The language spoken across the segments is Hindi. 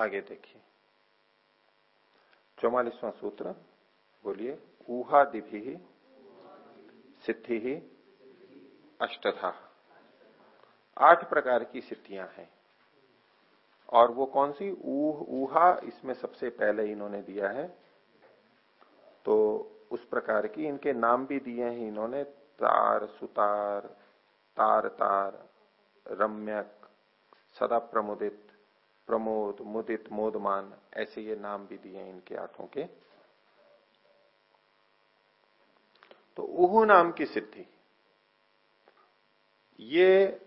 आगे देखिए। चौवालीसवां सूत्र, बोलिए ऊहादिभि सिद्धि ही अष्टधा। आठ प्रकार की सिद्धियाँ हैं। और वो कौन सी? ऊह, ऊहा, इसमें सबसे पहले इन्होंने दिया है। तो उस प्रकार की इनके नाम भी दिए हैं इन्होंने। तार, सुतार, तार तार, रम्यक सदा प्रमुदित प्रमोद, मुदित, मोदमान, ऐसे ये नाम भी दिए इनके आठों के। तो उहु नाम की सिद्धि। ये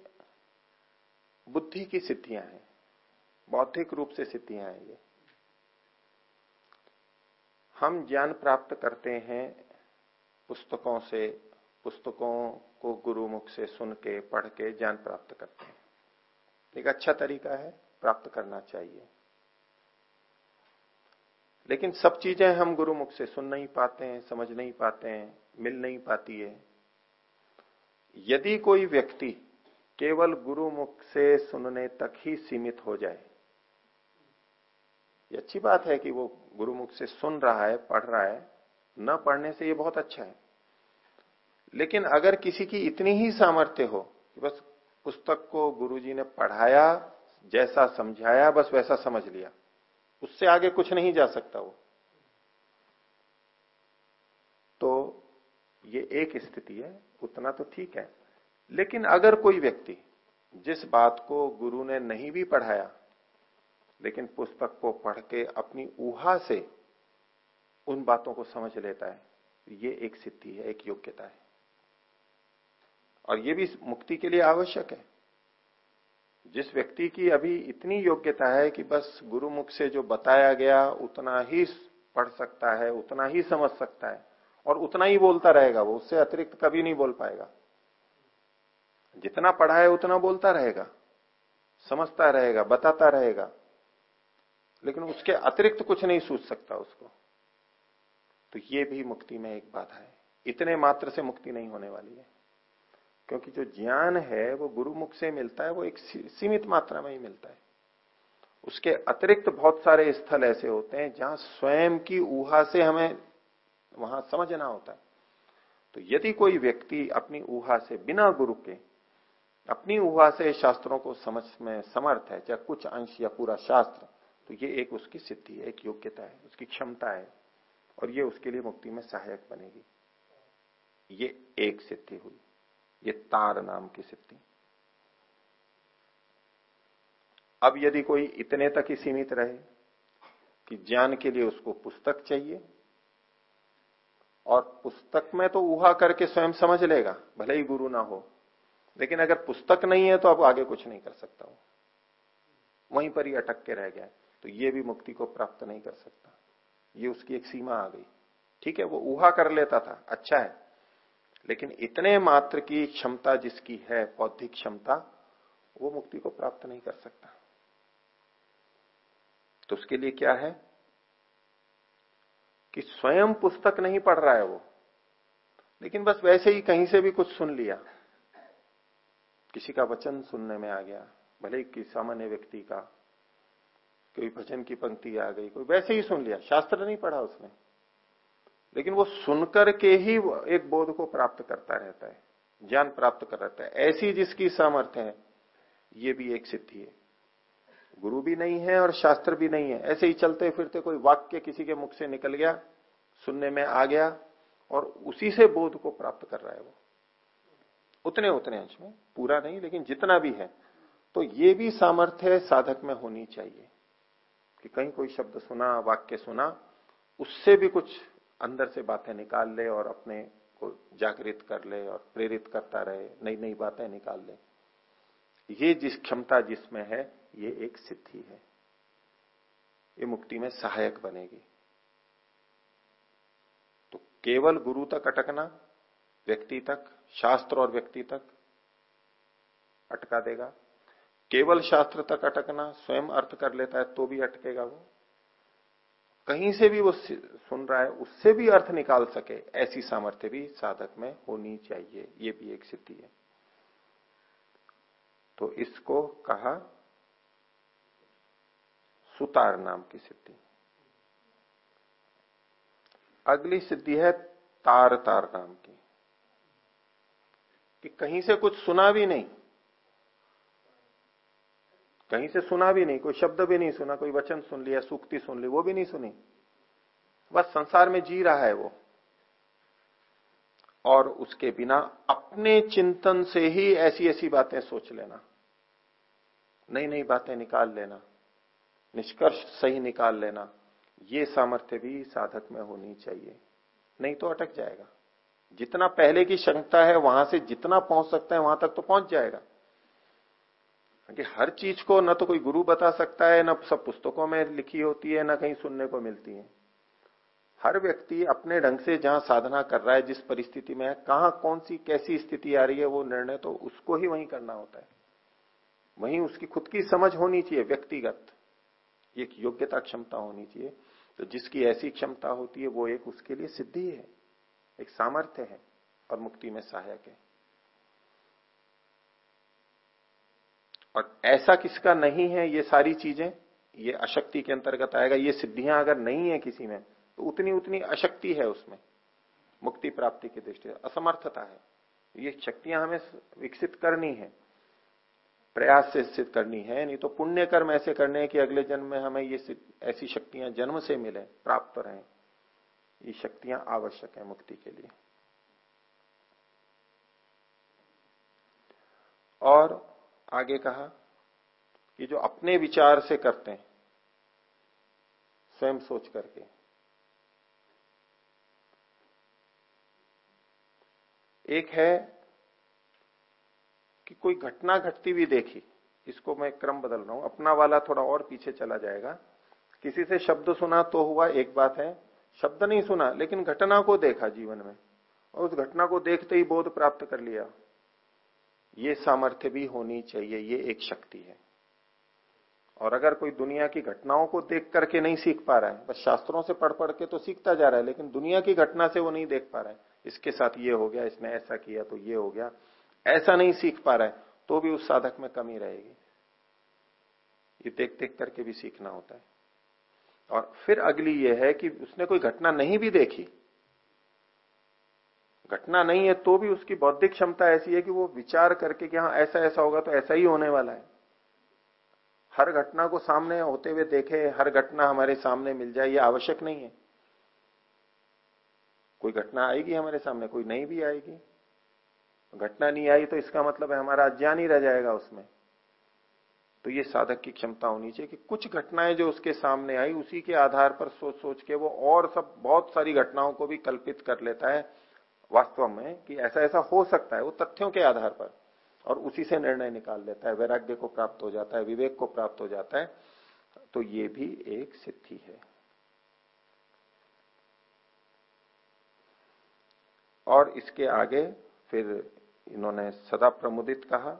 बुद्धि की सिद्धियाँ हैं। बौद्धिक रूप से सिद्धियाँ हैं ये। हम ज्ञान प्राप्त करते हैं पुस्तकों से, पुस्तकों को गुरुमुख से सुन के, पढ़ के ज्ञान प्राप्त करते हैं। एक अच्छा तरीका है। प्राप्त करना चाहिए। लेकिन सब चीज़ें हम गुरुमुख से सुन नहीं पाते हैं, समझ नहीं पाते हैं, मिल नहीं पाती है। यदि कोई व्यक्ति केवल गुरुमुख से सुनने तक ही सीमित हो जाए, ये अच्छी बात है कि वो गुरुमुख से सुन रहा है, पढ़ रहा है, न पढ़ने से ये बहुत अच्छा है। लेकिन अगर किसी की इतनी ही सामर्थ्य हो कि बस पुस्तक को गुरुजी ने पढ़ाया जैसा समझाया, बस वैसा समझ लिया। उससे आगे कुछ नहीं जा सकता वो। तो ये एक स्थिति है, उतना तो ठीक है। लेकिन अगर कोई व्यक्ति जिस बात को गुरु ने नहीं भी पढ़ाया, लेकिन पुस्तक को पढ़ के अपनी ऊहा से उन बातों को समझ लेता है ये एक सिद्धि है, एक योग्यता है। और ये भी मुक्ति के लिए आवश्यक है। जिस व्यक्ति की अभी इतनी योग्यता है कि बस गुरुमुख से जो बताया गया, उतना ही पढ़ सकता है, उतना ही समझ सकता है और उतना ही बोलता रहेगा, वो उससे अतिरिक्त कभी नहीं बोल पाएगा। जितना पढ़ा है, उतना बोलता रहेगा, समझता रहेगा, बताता रहेगा, लेकिन उसके अतिरिक्त कुछ नहीं सूझ सकता उसको। तो ये भी मुक्ति में एक बाधा है। इतने मात्र से मुक्ति नहीं होने वाली है। क्योंकि जो ज्ञान है, वो गुरुमुख से मिलता है, वो एक सीमित मात्रा में ही मिलता है। उसके अतिरिक्त बहुत सारे स्थल ऐसे होते हैं, जहाँ स्वयं की ऊहा से हमें वहाँ समझना होता है। तो यदि कोई व्यक्ति अपनी ऊहा से बिना गुरु के, अपनी ऊहा से शास्त्रों को समझ में समर्थ है, चाहे कुछ अंश या पूरा शास्त्र तो ये एक उसकी सिद्धि है, एक योग्यता है, उसकी क्षमता है, और ये उसके लिए मुक्ति में सहायक बनेगी। ये एक सिद्धि हुई। ये तार नाम की सिद्धि अब यदि कोई इतने तक ही सीमित रहे कि ज्ञान के लिए उसको पुस्तक चाहिए, और पुस्तक में तो उहा करके स्वयं समझ लेगा, भले ही गुरु ना हो, लेकिन अगर पुस्तक नहीं है तो अब आगे कुछ नहीं कर सकता वो। वहीं पर ही अटक के रह गया तो ये भी मुक्ति को प्राप्त नहीं कर सकता। ये उसकी एक सीमा आ गई। ठीक है, वो उहा कर लेता था अच्छा है लेकिन इतने मात्र की क्षमता जिसकी है, बौद्धिक क्षमता, वो मुक्ति को प्राप्त नहीं कर सकता। तो उसके लिए क्या है? कि स्वयं पुस्तक नहीं पढ़ रहा है वो। लेकिन बस वैसे ही कहीं से भी कुछ सुन लिया। किसी का वचन सुनने में आ गया, भले कि सामान्य व्यक्ति का, कोई भजन की पंक्ति आ गई, कोई वैसे ही सुन लिया। शास्त्र नहीं पढ़ा उसने। लेकिन वो सुनकर के ही एक बोध को प्राप्त करता रहता है, ज्ञान प्राप्त कर रहता है। ऐसी जिसकी सामर्थ्य है, ये भी एक सिद्धि है। गुरु भी नहीं है और शास्त्र भी नहीं है। ऐसे ही चलते फिरते कोई वाक्य किसी के मुख से निकल गया, सुनने में आ गया और उसी से बोध को प्राप्त कर रहा है वो। उतने उतने अंश में, पूरा नहीं, लेकिन जितना भी है तो ये भी सामर्थ्य साधक में होनी चाहिए। कि कहीं कोई शब्द सुना, वाक्य सुना, उससे भी कुछ अंदर से बातें निकाल ले और अपने को जागृत कर ले और प्रेरित करता रहे नई नई बातें निकाल ले। ये जिस क्षमता जिसमें है, ये एक सिद्धि है। ये मुक्ति में सहायक बनेगी। तो केवल गुरु तक अटकना, व्यक्ति तक, शास्त्र और व्यक्ति तक अटका देगा। केवल शास्त्र तक अटकना, स्वयं अर्थ कर लेता है तो भी अटकेगा वो। कहीं से भी वो सुन रहा है, उससे भी अर्थ निकाल सके, ऐसी सामर्थ्य भी साधक में होनी चाहिए। ये भी एक सिद्धि है। तो इसको कहा सुतार नाम की सिद्धि। अगली सिद्धि है तार तार नाम की। कि कहीं से कुछ सुना भी नहीं कहीं से सुना भी नहीं, कोई शब्द भी नहीं सुना, कोई वचन सुन लिया, सूक्ति सुन ली, वो भी नहीं सुनी। बस संसार में जी रहा है वो। और उसके बिना अपने चिंतन से ही ऐसी ऐसी बातें सोच लेना नई नई बातें निकाल लेना, निष्कर्ष सही निकाल लेना, ये सामर्थ्य भी साधक में होनी चाहिए। नहीं तो अटक जाएगा। जितना पहले की क्षमता है, वहाँ से जितना पहुँच सकता है, वहाँ तक तो पहुँच जाएगा। क्योंकि हर चीज़ को न तो कोई गुरु बता सकता है, न सब पुस्तकों में लिखी होती है, न कहीं सुनने को मिलती है। हर व्यक्ति अपने ढंग से जहाँ साधना कर रहा है, जिस परिस्थिति में है, कहा कौन सी कैसी स्थिति आ रही है, वो निर्णय तो उसको ही वहीं करना होता है। वहीं उसकी खुद की समझ होनी चाहिए, व्यक्तिगत। एक योग्यता क्षमता होनी चाहिए। तो जिसकी ऐसी क्षमता होती है, वो एक उसके लिए सिद्धि है, एक सामर्थ्य है, और मुक्ति में सहायक है। और ऐसा किसका नहीं है ये सारी चीज़ें, ये अशक्ति के अंतर्गत आएगा, ये सिद्धियाँ अगर नहीं है किसी में तो उतनी उतनी अशक्ति है उसमें, मुक्ति प्राप्ति की दृष्टि से, असमर्थता है। ये शक्तियाँ हमें विकसित करनी है, प्रयास से सिद्ध करनी है, नहीं तो पुण्य कर्म ऐसे करने हैं कि अगले जन्म में हमें ये ऐसी शक्तियाँ जन्म से मिले, प्राप्त रहे। ये शक्तियाँ आवश्यक है मुक्ति के लिए। और आगे कहा कि जो अपने विचार से करते हैं, स्वयं सोच करके। एक है कि कोई घटना घटती हुई देखी, इसको मैं क्रम बदल रहा हूँ, अपना वाला थोड़ा और पीछे चला जाएगा। किसी से शब्द सुना तो हुआ, एक बात है, शब्द नहीं सुना, लेकिन घटना को देखा जीवन में, और उस घटना को देखते ही बोध प्राप्त कर लिया। ये सामर्थ्य भी होनी चाहिए, ये एक शक्ति है। और अगर कोई दुनिया की घटनाओं को देख करके नहीं सीख पा रहा है, बस शास्त्रों से पढ़ पढ़ के तो सीखता जा रहा है, लेकिन दुनिया की घटना से वो नहीं देख पा रहा है, इसके साथ ये हो गया, इसने ऐसा किया तो ये हो गया, ऐसा नहीं सीख पा रहा है तो भी उस साधक में कमी रहेगी। ये देख देख करके भी सीखना होता है। और फिर अगली ये है कि उसने कोई घटना नहीं भी देखी घटना नहीं है तो भी उसकी बौद्धिक क्षमता ऐसी है कि वो विचार करके कि हाँ ऐसा ऐसा होगा तो ऐसा ही होने वाला है। हर घटना को सामने होते हुए देखे, हर घटना हमारे सामने मिल जाए, ये आवश्यक नहीं है। कोई घटना आएगी हमारे सामने, कोई नहीं भी आएगी। घटना नहीं आई तो इसका मतलब है हमारा अज्ञान ही रह जाएगा उसमें। तो ये साधक की क्षमता होनी चाहिए कि कुछ घटनाएँ जो उसके सामने आई, उसी के आधार पर सोच सोच के वो और सब बहुत सारी घटनाओं को भी कल्पित कर लेता है। वास्तव में कि ऐसा ऐसा हो सकता है, वो तथ्यों के आधार पर। और उसी से निर्णय निकाल लेता है, वैराग्य को प्राप्त हो जाता है, विवेक को प्राप्त हो जाता है तो ये भी एक सिद्धि है। और इसके आगे फिर इन्होंने सदा प्रमुदित कहा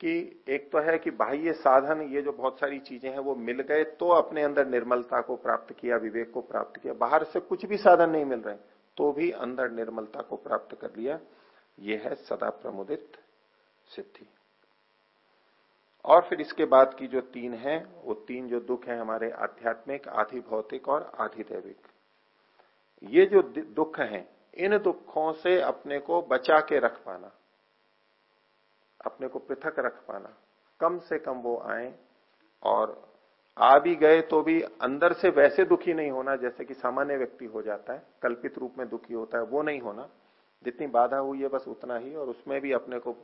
कि एक तो है कि बाह्य साधन, ये जो बहुत सारी चीज़ें हैं, वो मिल गए तो अपने अंदर निर्मलता को प्राप्त किया, विवेक को प्राप्त किया। बाहर से कुछ भी साधन नहीं मिल रहे तो भी अंदर निर्मलता को प्राप्त कर लिया, यह है सदा प्रमुदित सिद्धि। और फिर इसके बाद की जो तीन है, वो तीन जो दुख है हमारे आध्यात्मिक, आधि भौतिक और आधि दैविक। ये जो दुख हैं, इन दुखों से अपने को बचा के रख पाना, अपने को पृथक रख पाना, कम से कम वो आए और आ भी गए तो भी अंदर से वैसे दुखी नहीं होना, जैसे कि सामान्य व्यक्ति हो जाता है, कल्पित रूप में दुखी होता है, वो नहीं होना। जितनी बाधा हुई है बस उतना ही, और उसमें भी अपने को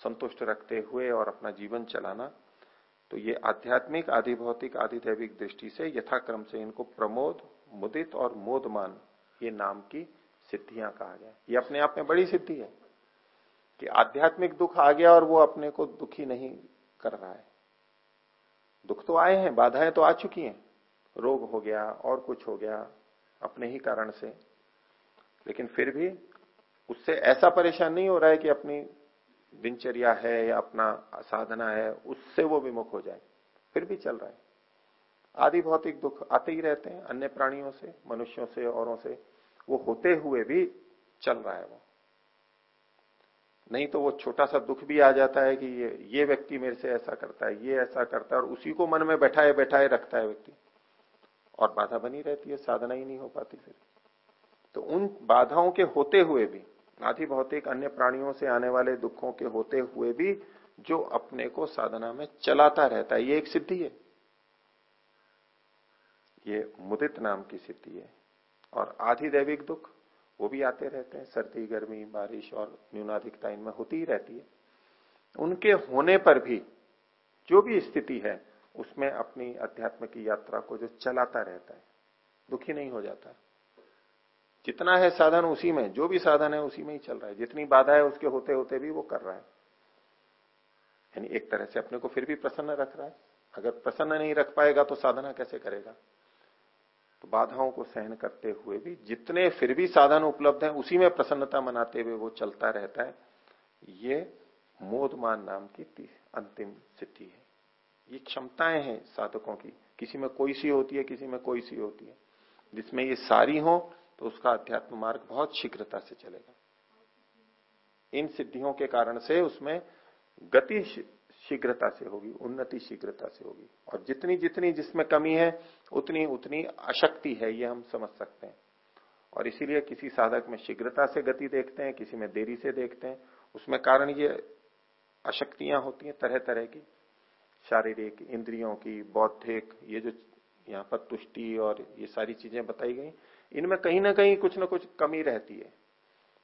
संतुष्ट रखते हुए और अपना जीवन चलाना। तो ये आध्यात्मिक आदि भौतिक आदि दैविक दृष्टि से यथाक्रम से इनको प्रमोद, मुदित और मोदमान, ये नाम की सिद्धियाँ कहा गया ये अपने आप में बड़ी सिद्धि है कि आध्यात्मिक दुख आ गया और वो अपने को दुखी नहीं कर रहा है। दुख तो आए हैं, बाधाएँ तो आ चुकी हैं। रोग हो गया, और कुछ हो गया, अपने ही कारण से। लेकिन फिर भी उससे ऐसा परेशान नहीं हो रहा है कि अपनी दिनचर्या है या अपना साधना है, उससे वो विमुख हो जाए। फिर भी चल रहा है। आदि भौतिक दुख आते ही रहते हैं, अन्य प्राणियों से, मनुष्यों से, औरों से। वो होते हुए भी चल रहा है वो। नहीं तो वो छोटा सा दुख भी आ जाता है कि ये ये व्यक्ति मेरे से ऐसा करता है, ये ऐसा करता है, और उसी को मन में बैठाए बैठाए रखता है व्यक्ति। और बाधा बनी रहती है, साधना ही नहीं हो पाती फिर। तो उन बाधाओं के होते हुए भी, आधि भौतिक अन्य प्राणियों से आने वाले दुखों के होते हुए भी, जो अपने को साधना में चलाता रहता है, ये एक सिद्धि है। ये मुदित नाम की सिद्धि है, और आधि दैविक दुख वो भी आते रहते हैं। सर्दी, गर्मी, बारिश और न्यूनाधिकता इनमें होती ही रहती है। उनके होने पर भी जो भी स्थिति है, उसमें अपनी अध्यात्म की यात्रा को जो चलाता रहता है, दुखी नहीं हो जाता। है जितना है साधन उसी में, जो भी साधन है उसी में ही चल रहा है। जितनी बाधा है उसके होते होते भी वो कर रहा है। यानी एक तरह से अपने को फिर भी प्रसन्न रख रहा है। अगर प्रसन्न नहीं रख पाएगा तो साधना कैसे करेगा? तो बाधाओं को सहन करते हुए भी जितने फिर भी साधन उपलब्ध हैं, उसी में प्रसन्नता मनाते हुए वो चलता रहता है। ये मोदमान नाम की अंतिम सिद्धि है। ये क्षमताएँ हैं साधकों की। किसी में कोई सी होती है, किसी में कोई सी होती है। जिसमें ये सारी हो तो उसका अध्यात्म मार्ग बहुत शीघ्रता से चलेगा। इन सिद्धियों के कारण से उसमें गति शीघ्रता से होगी, उन्नति शीघ्रता से होगी। और जितनी जितनी जिसमें कमी है उतनी उतनी अशक्ति है, ये हम समझ सकते हैं। और इसीलिए किसी साधक में शीघ्रता से गति देखते हैं, किसी में देरी से देखते हैं, उसमें कारण ये अशक्तियाँ होती हैं तरह तरह की। शारीरिक, इंद्रियों की, बौद्धिक, ये जो यहाँ पर तुष्टि और ये सारी चीज़ें बताई गई, इनमें कहीं ना कहीं कुछ ना कुछ कमी रहती है।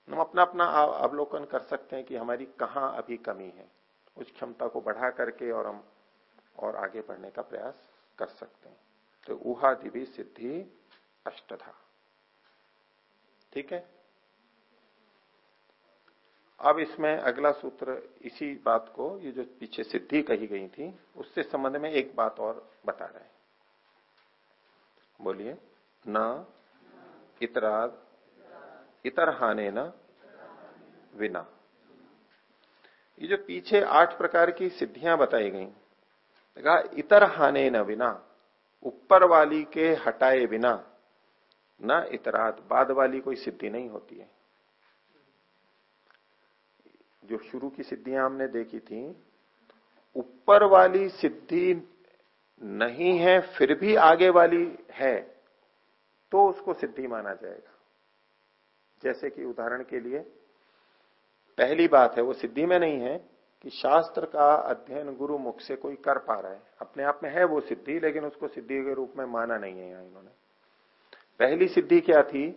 हम अपना अपना अवलोकन कर सकते हैं कि हमारी कहाँ अभी कमी है। उस क्षमता को बढ़ा करके और हम और आगे बढ़ने का प्रयास कर सकते हैं। तो उहा दिवी सिद्धि अष्टधा। ठीक है? अब इसमें अगला सूत्र इसी बात को, ये जो पीछे सिद्धि कही गई थी, उससे संबंध में एक बात और बता रहे हैं। बोलिए। न, इतराद इतर हाने न विना। ये जो पीछे आठ प्रकार की सिद्धियाँ बताई गई, कहा इतर हाने न बिना ऊपर वाली के हटाए बिना न इतरात, बाद वाली कोई सिद्धि नहीं होती है। जो शुरू की सिद्धियाँ हमने देखी थी, ऊपर वाली सिद्धि नहीं है, फिर भी आगे वाली है तो उसको सिद्धि माना जाएगा। जैसे कि उदाहरण के लिए, पहली बात है, वो सिद्धि में नहीं है कि शास्त्र का अध्ययन गुरु मुख से कोई कर पा रहा है। अपने आप में है वो सिद्धि, लेकिन उसको सिद्धि के रूप में माना नहीं है यहाँ इन्होंने। पहली सिद्धि क्या थी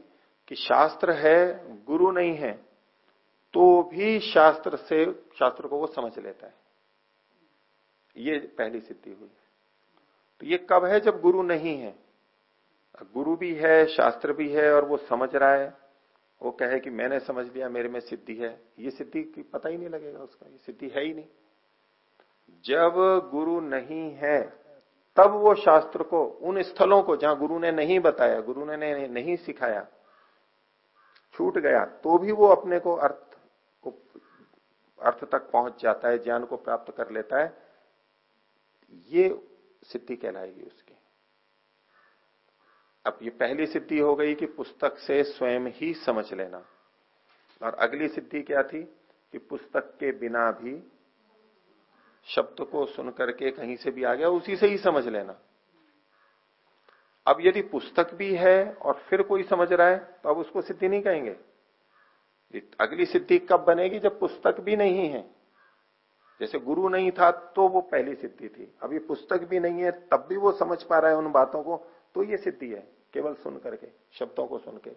कि शास्त्र है, गुरु नहीं है तो भी शास्त्र से, शास्त्र को वो समझ लेता है। ये पहली सिद्धि हुई। तो ये कब है जब गुरु नहीं है? गुरु भी है, शास्त्र भी है और वो समझ रहा है। वो कहे कि मैंने समझ लिया, मेरे में सिद्धि है। ये सिद्धि पता ही नहीं लगेगा उसका, ये सिद्धि है ही नहीं। जब गुरु नहीं है, तब वो शास्त्र को, उन स्थलों को जहाँ गुरु ने नहीं बताया, गुरु ने नहीं सिखाया, छूट गया तो भी वो अपने को अर्थ को अर्थ तक पहुँच जाता है, ज्ञान को प्राप्त कर लेता है। ये सिद्धि कहलाएगी उसकी अब ये पहली सिद्धि हो गई कि पुस्तक से स्वयं ही समझ लेना। और अगली सिद्धि क्या थी? कि पुस्तक के बिना भी शब्द को सुन करके कहीं से भी आ गया, उसी से ही समझ लेना। अब यदि पुस्तक भी है और फिर कोई समझ रहा है तो अब उसको सिद्धि नहीं कहेंगे। अगली सिद्धि कब बनेगी? जब पुस्तक भी नहीं है। जैसे गुरु नहीं था तो वो पहली सिद्धि थी। अभी पुस्तक भी नहीं है, तब भी वो समझ पा रहा है उन बातों को। तो ये सिद्धि है, केवल सुन करके, शब्दों को सुन के।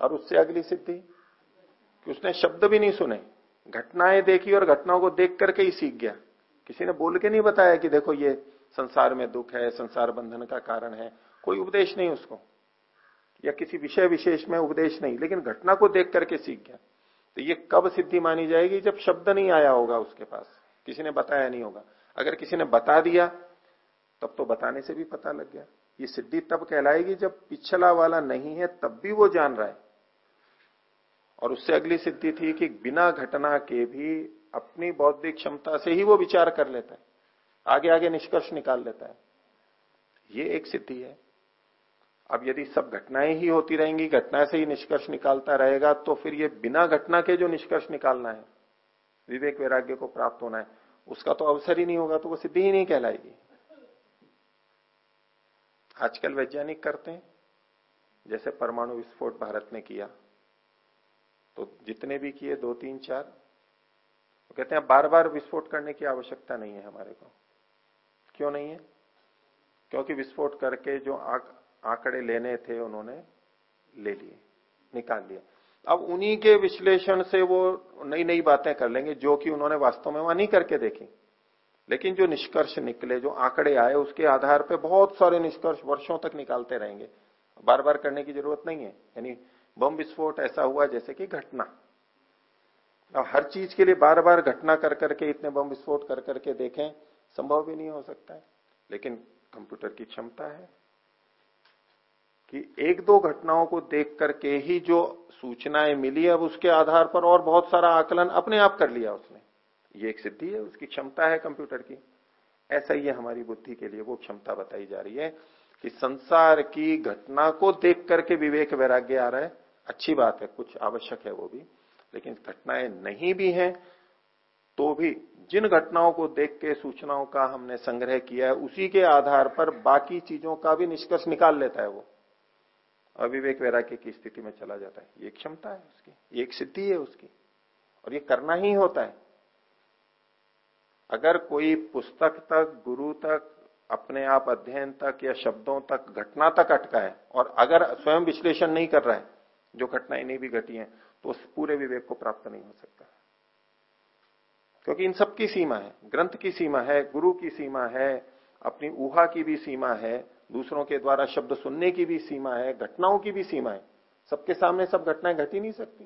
और उससे अगली सिद्धि, कि उसने शब्द भी नहीं सुने। घटनाएँ देखी और घटनाओं को देख करके ही सीख गया। किसी ने बोल के नहीं बताया कि देखो ये संसार में दुख है, संसार बंधन का कारण है। कोई उपदेश नहीं उसको। या किसी विषय विशेष में उपदेश नहीं, लेकिन घटना को देख करके सीख गया। तो ये कब सिद्धि मानी जाएगी? जब शब्द नहीं आया होगा उसके पास। किसी ने बताया नहीं होगा। अगर किसी ने बता दिया तब तो बताने से भी पता लग गया। ये सिद्धि तब कहलाएगी जब पिछला वाला नहीं है, तब भी वो जान रहा है। और उससे अगली सिद्धि थी कि बिना घटना के भी अपनी बौद्धिक क्षमता से ही वो विचार कर लेता है। आगे आगे निष्कर्ष निकाल लेता है। ये एक सिद्धि है। अब यदि सब घटनाएँ ही होती रहेंगी, घटना से ही निष्कर्ष निकालता रहेगा तो फिर ये बिना घटना के जो निष्कर्ष निकालना है, विवेक वैराग्य को प्राप्त होना है, उसका तो अवसर ही नहीं होगा तो वो सिद्धि ही नहीं कहलाएगी। आजकल वैज्ञानिक करते हैं। जैसे परमाणु विस्फोट भारत ने किया। तो जितने भी किए, दो, तीन, चार। वो कहते हैं बार बार विस्फोट करने की आवश्यकता नहीं है हमारे को। क्यों नहीं है? क्योंकि विस्फोट करके जो आंकड़े लेने थे, उन्होंने ले लिए, निकाल लिए। अब उन्हीं के विश्लेषण से वो नई नई बातें कर लेंगे, जो कि उन्होंने वास्तव में वहाँ नहीं करके देखी। लेकिन जो निष्कर्ष निकले, जो आंकड़े आए, उसके आधार पर बहुत सारे निष्कर्ष वर्षों तक निकालते रहेंगे। बार बार करने की ज़रूरत नहीं है। यानी बम विस्फोट ऐसा हुआ जैसे कि घटना। अब हर चीज़ के लिए बार बार घटना कर करके, इतने बम विस्फोट कर करके देखें, संभव भी नहीं हो सकता है। लेकिन कंप्यूटर की क्षमता है कि एक दो घटनाओं को देख करके ही जो सूचनाएँ मिली, अब उसके आधार पर और बहुत सारा आकलन अपने आप कर लिया उसने। ये एक सिद्धि है, उसकी क्षमता है कंप्यूटर की। ऐसा ही है हमारी बुद्धि के लिए, वो क्षमता बताई जा रही है कि संसार की घटना को देख करके विवेक वैराग्य आ रहा है। अच्छी बात है, कुछ आवश्यक है वो भी, लेकिन घटनाएँ नहीं भी हैं तो भी जिन घटनाओं को देख के, सूचनाओं का हमने संग्रह किया है, उसी के आधार पर बाकी चीज़ों का भी निष्कर्ष निकाल लेता है वो। अविवेक वैराग्य की स्थिति में चला जाता है। ये क्षमता है उसकी, ये एक सिद्धि है उसकी, और ये करना ही होता है। अगर कोई पुस्तक तक, गुरु तक, अपने आप अध्ययन तक या शब्दों तक, घटना तक अटका है और अगर स्वयं विश्लेषण नहीं कर रहा है, जो घटनाएँ नहीं भी घटी हैं तो उस पूरे विवेक को प्राप्त नहीं हो सकता। क्योंकि इन सब की सीमा है, ग्रंथ की सीमा है, गुरु की सीमा है, अपनी ऊहा की भी सीमा है, दूसरों के द्वारा शब्द सुनने की भी सीमा है, घटनाओं की भी सीमा है, सबके सामने सब घटनाएँ घट नहीं सकती।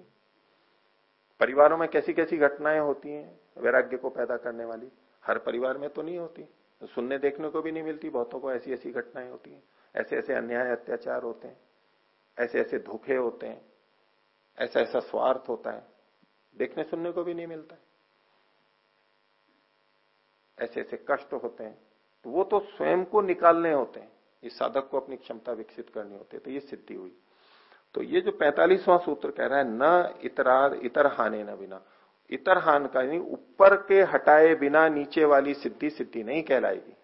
परिवारों में कैसी कैसी घटनाएँ होती हैं? वैराग्य को पैदा करने वाली। हर परिवार में तो नहीं होती। सुनने देखने को भी नहीं मिलती, बहुतों को ऐसी ऐसी घटनाएँ होती हैं। ऐसे ऐसे अन्याय अत्याचार होते हैं। ऐसे ऐसे धोखे होते हैं। ऐसा ऐसा स्वार्थ होता है। देखने सुनने को भी नहीं मिलता ऐसे ऐसे कष्ट होते हैं। तो वो तो स्वयं को निकालने होते हैं। इस साधक को अपनी क्षमता विकसित करनी होती है। तो ये सिद्धि हुई। तो ये जो पैंतालीसवां सूत्र कह रहा है, न इतराद इतर हाने न बिना। इतर हान का यानी ऊपर के हटाए बिना नीचे वाली सिद्धि सिद्धि नहीं कहलाएगी।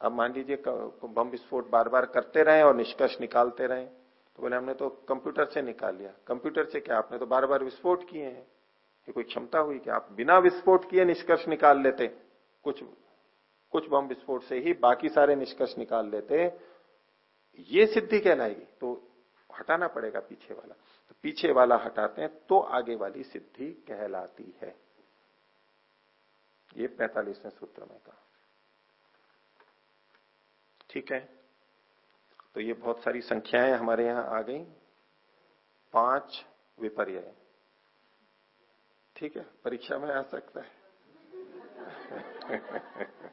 अब मान लीजिए बम विस्फोट बार बार करते रहे और निष्कर्ष निकालते रहे तो बोले हमने तो कंप्यूटर से निकाल लिया। कंप्यूटर से क्या? आपने तो बार बार विस्फोट किए हैं। ये कोई क्षमता हुई कि आप बिना विस्फोट किए निष्कर्ष निकाल लेते। कुछ कुछ बम विस्फोट से ही बाकी सारे निष्कर्ष निकाल लेते। ये सिद्धि कहलाएगी। तो हटाना पड़ेगा पीछे वाला। पीछे वाला हटाते हैं तो आगे वाली सिद्धि कहलाती है। ये पैतालीसवें सूत्र में कहा। ठीक है? तो ये बहुत सारी संख्याएँ हमारे यहाँ आ गई। पाँच विपर्य ठीक है? परीक्षा में आ सकता है।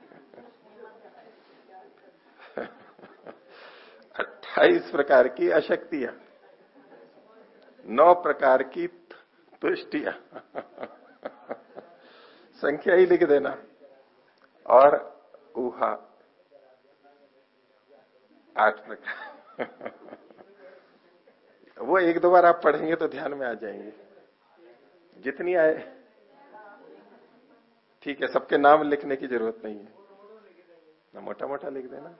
अट्ठाईस प्रकार की अशक्तियाँ। नौ प्रकार की तुष्टिया। संख्या ही लिख देना। और ऊहा। आठ प्रकार। वो एक दो बार आप पढ़ेंगे तो ध्यान में आ जाएँगे। जितनी आए। ठीक है, सबके नाम लिखने की ज़रूरत नहीं है। ना मोटा मोटा लिख देना।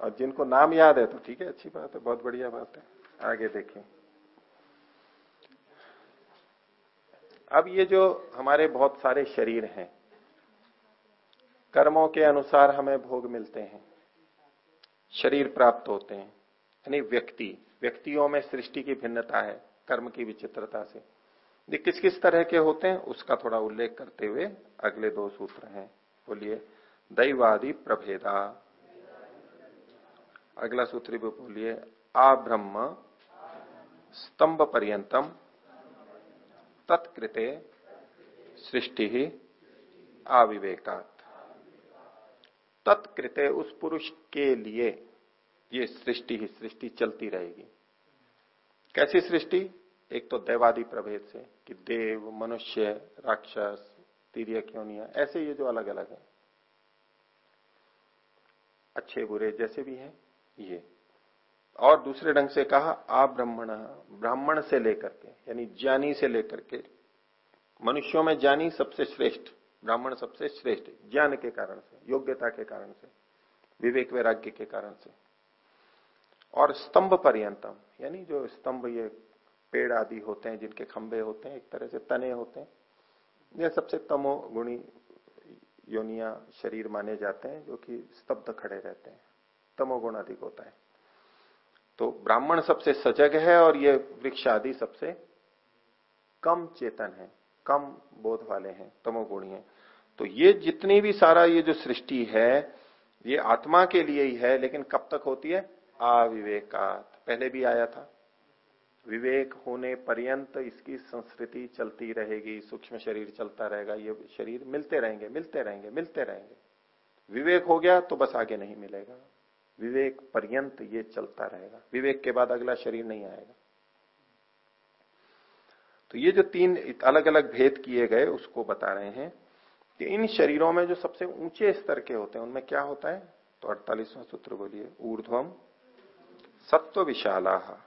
और जिनको नाम याद है तो ठीक है, अच्छी बात है, बहुत बढ़िया बात है। आगे देखें। अब ये जो हमारे बहुत सारे शरीर हैं, कर्मों के अनुसार हमें भोग मिलते हैं, शरीर प्राप्त होते हैं, यानी व्यक्ति, व्यक्तियों में सृष्टि की भिन्नता है, कर्म की विचित्रता से। ये किस किस तरह के होते हैं, उसका थोड़ा उल्लेख करते हुए अगले दो सूत्र हैं। बोलिए, दैवादि प्रभेदा। अगला सूत्र भी बोलिए आ ब्रह्म स्तंभ पर्यंतम तत्कृते सृष्टि ही अविवेकात। तत्कृते उस पुरुष के लिए ये सृष्टि ही सृष्टि चलती रहेगी। कैसी सृष्टि? एक तो दैवादी प्रभेद से कि देव, मनुष्य, राक्षस तीर्य क्योनिया ऐसे ये जो अलग अलग है। अच्छे बुरे जैसे भी हैं, ये। और दूसरे ढंग से कहा, आ ब्राह्मण ब्राह्मण से लेकर के, यानी ज्ञानी से लेकर के, मनुष्यों में ज्ञानी सबसे श्रेष्ठ, ब्राह्मण सबसे श्रेष्ठ, ज्ञान के कारण से, योग्यता के कारण से, विवेक वैराग्य के कारण से, और स्तंभ पर्यंतम, यानी जो स्तंभ ये पेड़ आदि होते हैं, जिनके खंभे होते हैं, एक तरह से तने होते हैं यह सबसे तमो गुणी योनिया शरीर माने जाते हैं, जो कि स्तब्ध खड़े रहते हैं, तमोगुण अधिक होता है। तो ब्राह्मण सबसे सजग है और ये वृक्ष आदि सबसे कम चेतन है, कम बोध वाले हैं, तमोगुणी है। तो ये जितनी भी सारा ये जो सृष्टि है, ये आत्मा के लिए ही है, लेकिन कब तक होती है? अविवेकात। पहले भी आया था। विवेक होने पर्यंत इसकी संस्कृति चलती रहेगी, सूक्ष्म शरीर चलता रहेगा, ये शरीर मिलते रहेंगे मिलते रहेंगे मिलते रहेंगे। विवेक हो गया तो बस आगे नहीं मिलेगा। विवेक पर्यंत ये चलता रहेगा। विवेक के बाद अगला शरीर नहीं आएगा। तो ये जो तीन अलग अलग भेद किए गए, उसको बता रहे हैं कि इन शरीरों में जो सबसे ऊँचे स्तर के होते हैं, उनमें क्या होता है? तो अड़तालीसवां सूत्र बोलिए, ऊर्ध्वम सत्व विशाला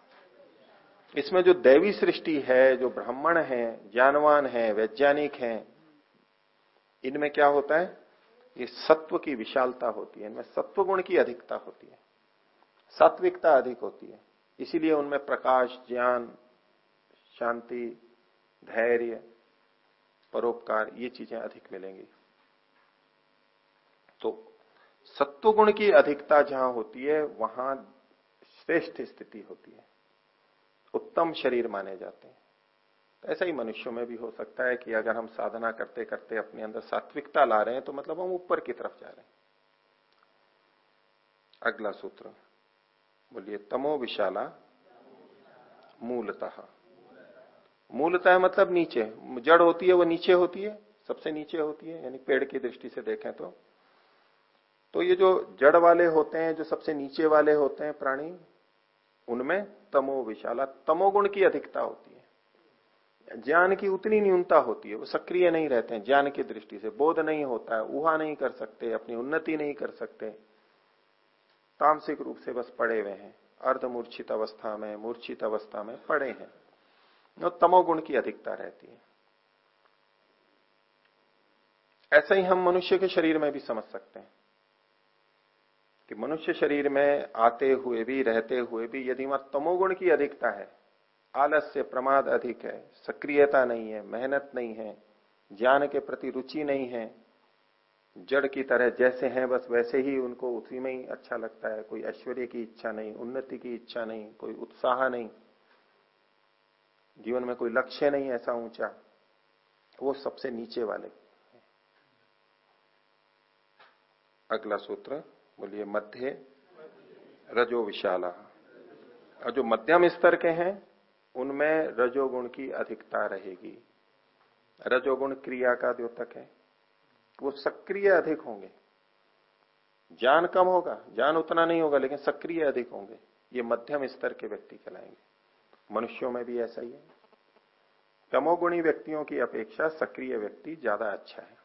इसमें जो दैवी सृष्टि है, जो ब्राह्मण है, ज्ञानवान है, वैज्ञानिक है, इनमें क्या होता है? ये सत्व की विशालता होती है, इनमें सत्व गुण की अधिकता होती है। सात्विकता अधिक होती है। इसीलिए उनमें प्रकाश, ज्ञान, शांति, धैर्य, परोपकार, ये चीज़ें अधिक मिलेंगी। तो सत्व गुण की अधिकता जहाँ होती है, वहाँ श्रेष्ठ स्थिति होती है। उत्तम शरीर माने जाते हैं। तो ऐसा ही मनुष्यों में भी हो सकता है कि अगर हम साधना करते करते अपने अंदर सात्विकता ला रहे हैं तो मतलब हम ऊपर की तरफ़ जा रहे हैं। अगला सूत्र, बोलिए, तमो विशाला मूलतः। मूलतः मतलब नीचे, जड़ होती है, वो नीचे होती है, सबसे नीचे होती है, यानी पेड़ की दृष्टि से देखें तो। तो ये जो जड़ वाले होते हैं, जो सबसे नीचे वाले होते हैं प्राणी, उनमें तमो विशाला, तमोगुण की अधिकता होती है। ज्ञान की उतनी न्यूनता होती है, वो सक्रिय नहीं रहते हैं, ज्ञान की दृष्टि से। बोध नहीं होता है, ऊहा नहीं कर सकते, अपनी उन्नति नहीं कर सकते। तामसिक रूप से बस पड़े हुए हैं, अर्धमूर्छित अवस्था में, मूर्छित अवस्था में पड़े हैं। तो तमोगुण की अधिकता रहती है। ऐसा ही हम मनुष्य के शरीर में भी समझ सकते हैं कि मनुष्य शरीर में आते हुए भी, रहते हुए भी, यदि वहाँ तमोगुण की अधिकता है आलस्य प्रमाद अधिक है, सक्रियता नहीं है, मेहनत नहीं है, ज्ञान के प्रति रुचि नहीं है, जड़ की तरह जैसे हैं बस वैसे ही उनको उसी में ही अच्छा लगता है, कोई ऐश्वर्य की इच्छा नहीं, उन्नति की इच्छा नहीं, कोई उत्साह नहीं, जीवन में कोई लक्ष्य नहीं ऐसा ऊँचा, वो सबसे नीचे वाले। अगला सूत्र, बोलिए, मध्य रजो विशाला और जो मध्यम स्तर के हैं उनमें रजोगुण की अधिकता रहेगी। रजोगुण क्रिया का द्योतक है। वो सक्रिय अधिक होंगे। ज्ञान कम होगा। ज्ञान उतना नहीं होगा, लेकिन सक्रिय अधिक होंगे। ये मध्यम स्तर के व्यक्ति कहलाएँगे। मनुष्यों में भी ऐसा ही है। तमोगुणी व्यक्तियों की अपेक्षा सक्रिय व्यक्ति ज़्यादा अच्छा है।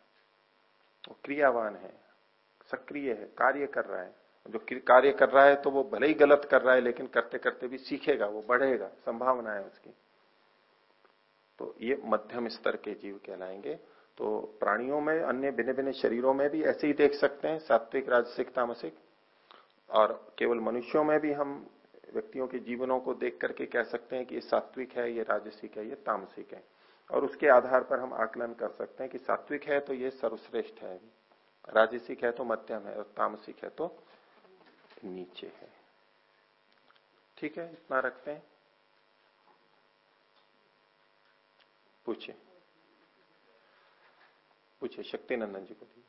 वो क्रियावान है। सक्रिय है। कार्य कर रहा है। जो कार्य कर रहा है तो वो भले ही गलत कर रहा है, लेकिन करते करते भी सीखेगा, वो बढ़ेगा, संभावना है उसकी। तो ये मध्यम स्तर के जीव कहलाएँगे। तो प्राणियों में, अन्य भिन्न भिन्न शरीरों में भी ऐसे ही देख सकते हैं, सात्विक, राजसिक, तामसिक। और केवल मनुष्यों में भी हम व्यक्तियों के जीवनों को देख करके कह सकते हैं कि ये सात्विक है, ये राजसिक है, ये तामसिक है। और उसके आधार पर हम आकलन कर सकते हैं कि सात्विक है तो ये सर्वश्रेष्ठ है, राजसिक है तो मध्यम है, और तामसिक है तो नीचे है। ठीक है इतना रखते हैं। पूछे पूछे शक्ति नंदन जी बोलिए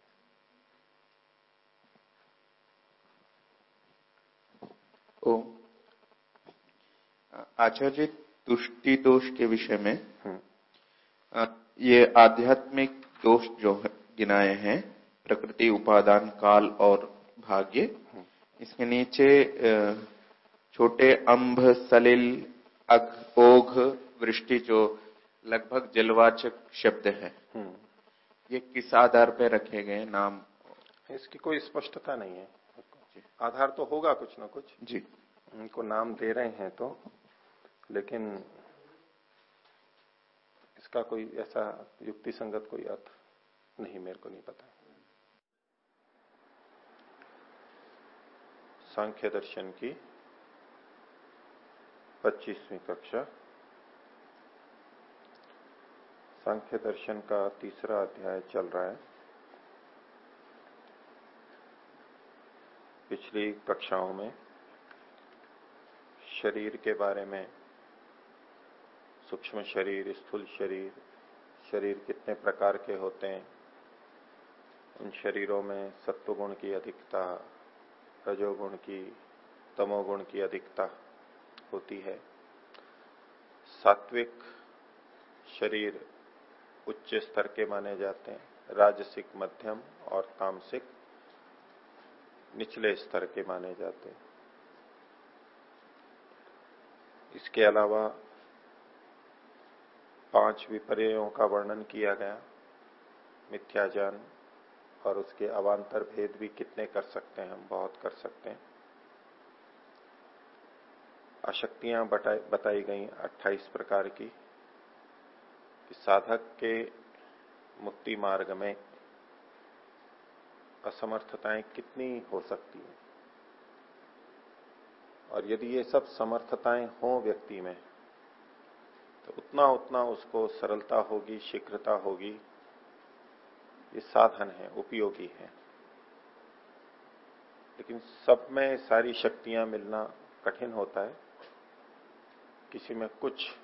ओ आचार्य जी तुष्टि दोष के विषय में हम्म। ये आध्यात्मिक दोष जो गिनाए हैं प्रकृति उपादान काल और भाग्य इसके नीचे छोटे अंभ सलिल अघ ओघ वृष्टि जो लगभग जलवाचक शब्द है। हम्म। ये किस आधार पर रखे गए नाम? इसकी कोई स्पष्टता नहीं है। आधार तो होगा कुछ ना कुछ। जी। उनको नाम दे रहे हैं तो लेकिन इसका कोई ऐसा युक्ति संगत कोई अर्थ नहीं मेरे को नहीं पता। सांख्य दर्शन की पच्चीसवीं कक्षा। सांख्य दर्शन का तीसरा अध्याय चल रहा है। पिछली कक्षाओं में शरीर के बारे में, सूक्ष्म शरीर, स्थूल शरीर शरीर कितने प्रकार के होते हैं, उन शरीरों में सत्वगुण की अधिकता रजोगुण की, तमोगुण की अधिकता होती है। सात्विक शरीर उच्च स्तर के माने जाते हैं। राजसिक मध्यम और तामसिक निचले स्तर के माने जाते हैं। इसके अलावा पाँच विपर्यों का वर्णन किया गया, मिथ्याजान और उसके अवान्तर भेद भी कितने कर सकते हैं, हम बहुत कर सकते हैं। अशक्तियाँ बताई गई 28 प्रकार की कि साधक के मुक्ति मार्ग में असमर्थताएँ कितनी हो सकती है। और यदि ये सब समर्थताएँ हों व्यक्ति में तो उतना उतना उसको सरलता होगी, शीघ्रता होगी ये साधन है, उपयोगी है। लेकिन सब में सारी शक्तियाँ मिलना कठिन होता है। किसी में कुछ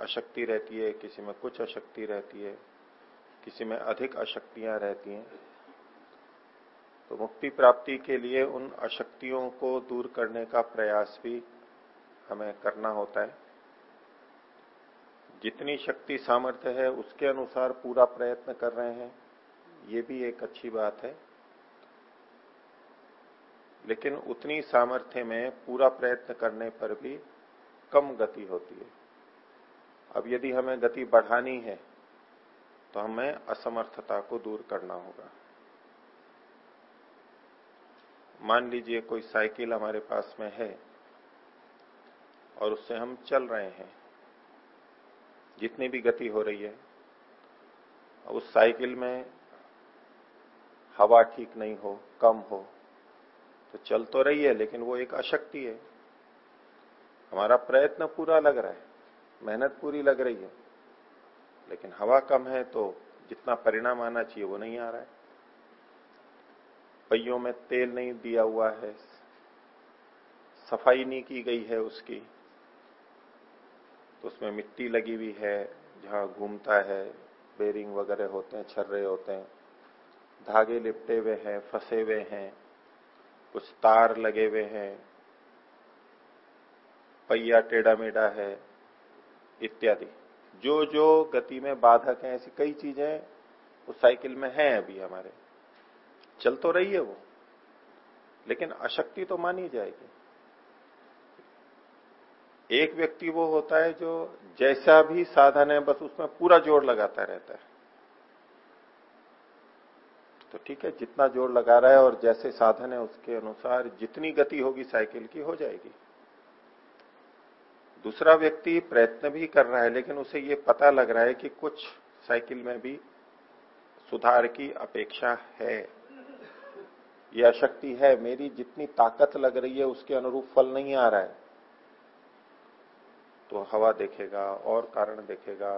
अशक्ति रहती है, किसी में कुछ अशक्ति रहती है, किसी में अधिक अशक्तियाँ रहती हैं। तो मुक्ति प्राप्ति के लिए उन अशक्तियों को दूर करने का प्रयास भी हमें करना होता है। जितनी शक्ति सामर्थ्य है, उसके अनुसार पूरा प्रयत्न कर रहे हैं। ये भी एक अच्छी बात है। लेकिन उतनी सामर्थ्य में पूरा प्रयत्न करने पर भी कम गति होती है। अब यदि हमें गति बढ़ानी है तो हमें असमर्थता को दूर करना होगा। मान लीजिए कोई साइकिल हमारे पास में है और उससे हम चल रहे हैं, जितनी भी गति हो रही है उस साइकिल में हवा ठीक नहीं हो, कम हो तो चल तो रही है, लेकिन वो एक अशक्ति है। हमारा प्रयत्न पूरा लग रहा है, मेहनत पूरी लग रही है, लेकिन हवा कम है तो जितना परिणाम आना चाहिए वो नहीं आ रहा है। पहियों में तेल नहीं दिया हुआ है, सफ़ाई नहीं की गई है उसकी तो उसमें मिट्टी लगी हुई है, जहाँ घूमता है, बेरिंग वगैरह होते हैं, छर्रे होते हैं धागे लिपटे हुए हैं, फंसे हुए हैं, कुछ तार लगे हुए हैं, पहिया टेढ़ा मेढ़ा है, इत्यादि। जो जो गति में बाधक है, ऐसी कई चीज़ें उस साइकिल में है अभी हमारे। चल तो रही है वो, लेकिन अशक्ति तो मानी जाएगी। एक व्यक्ति वो होता है जो जैसा भी साधन है, बस उसमें पूरा ज़ोर लगाता रहता है। तो ठीक है, जितना ज़ोर लगा रहा है और जैसे साधन है उसके अनुसार जितनी गति होगी साइकिल की हो जाएगी। दूसरा व्यक्ति प्रयत्न भी कर रहा है, लेकिन उसे ये पता लग रहा है कि कुछ साइकिल में भी सुधार की अपेक्षा है। यह शक्ति है, मेरी जितनी ताकत लग रही है उसके अनुरूप फल नहीं आ रहा है। तो हवा देखेगा, और कारण देखेगा,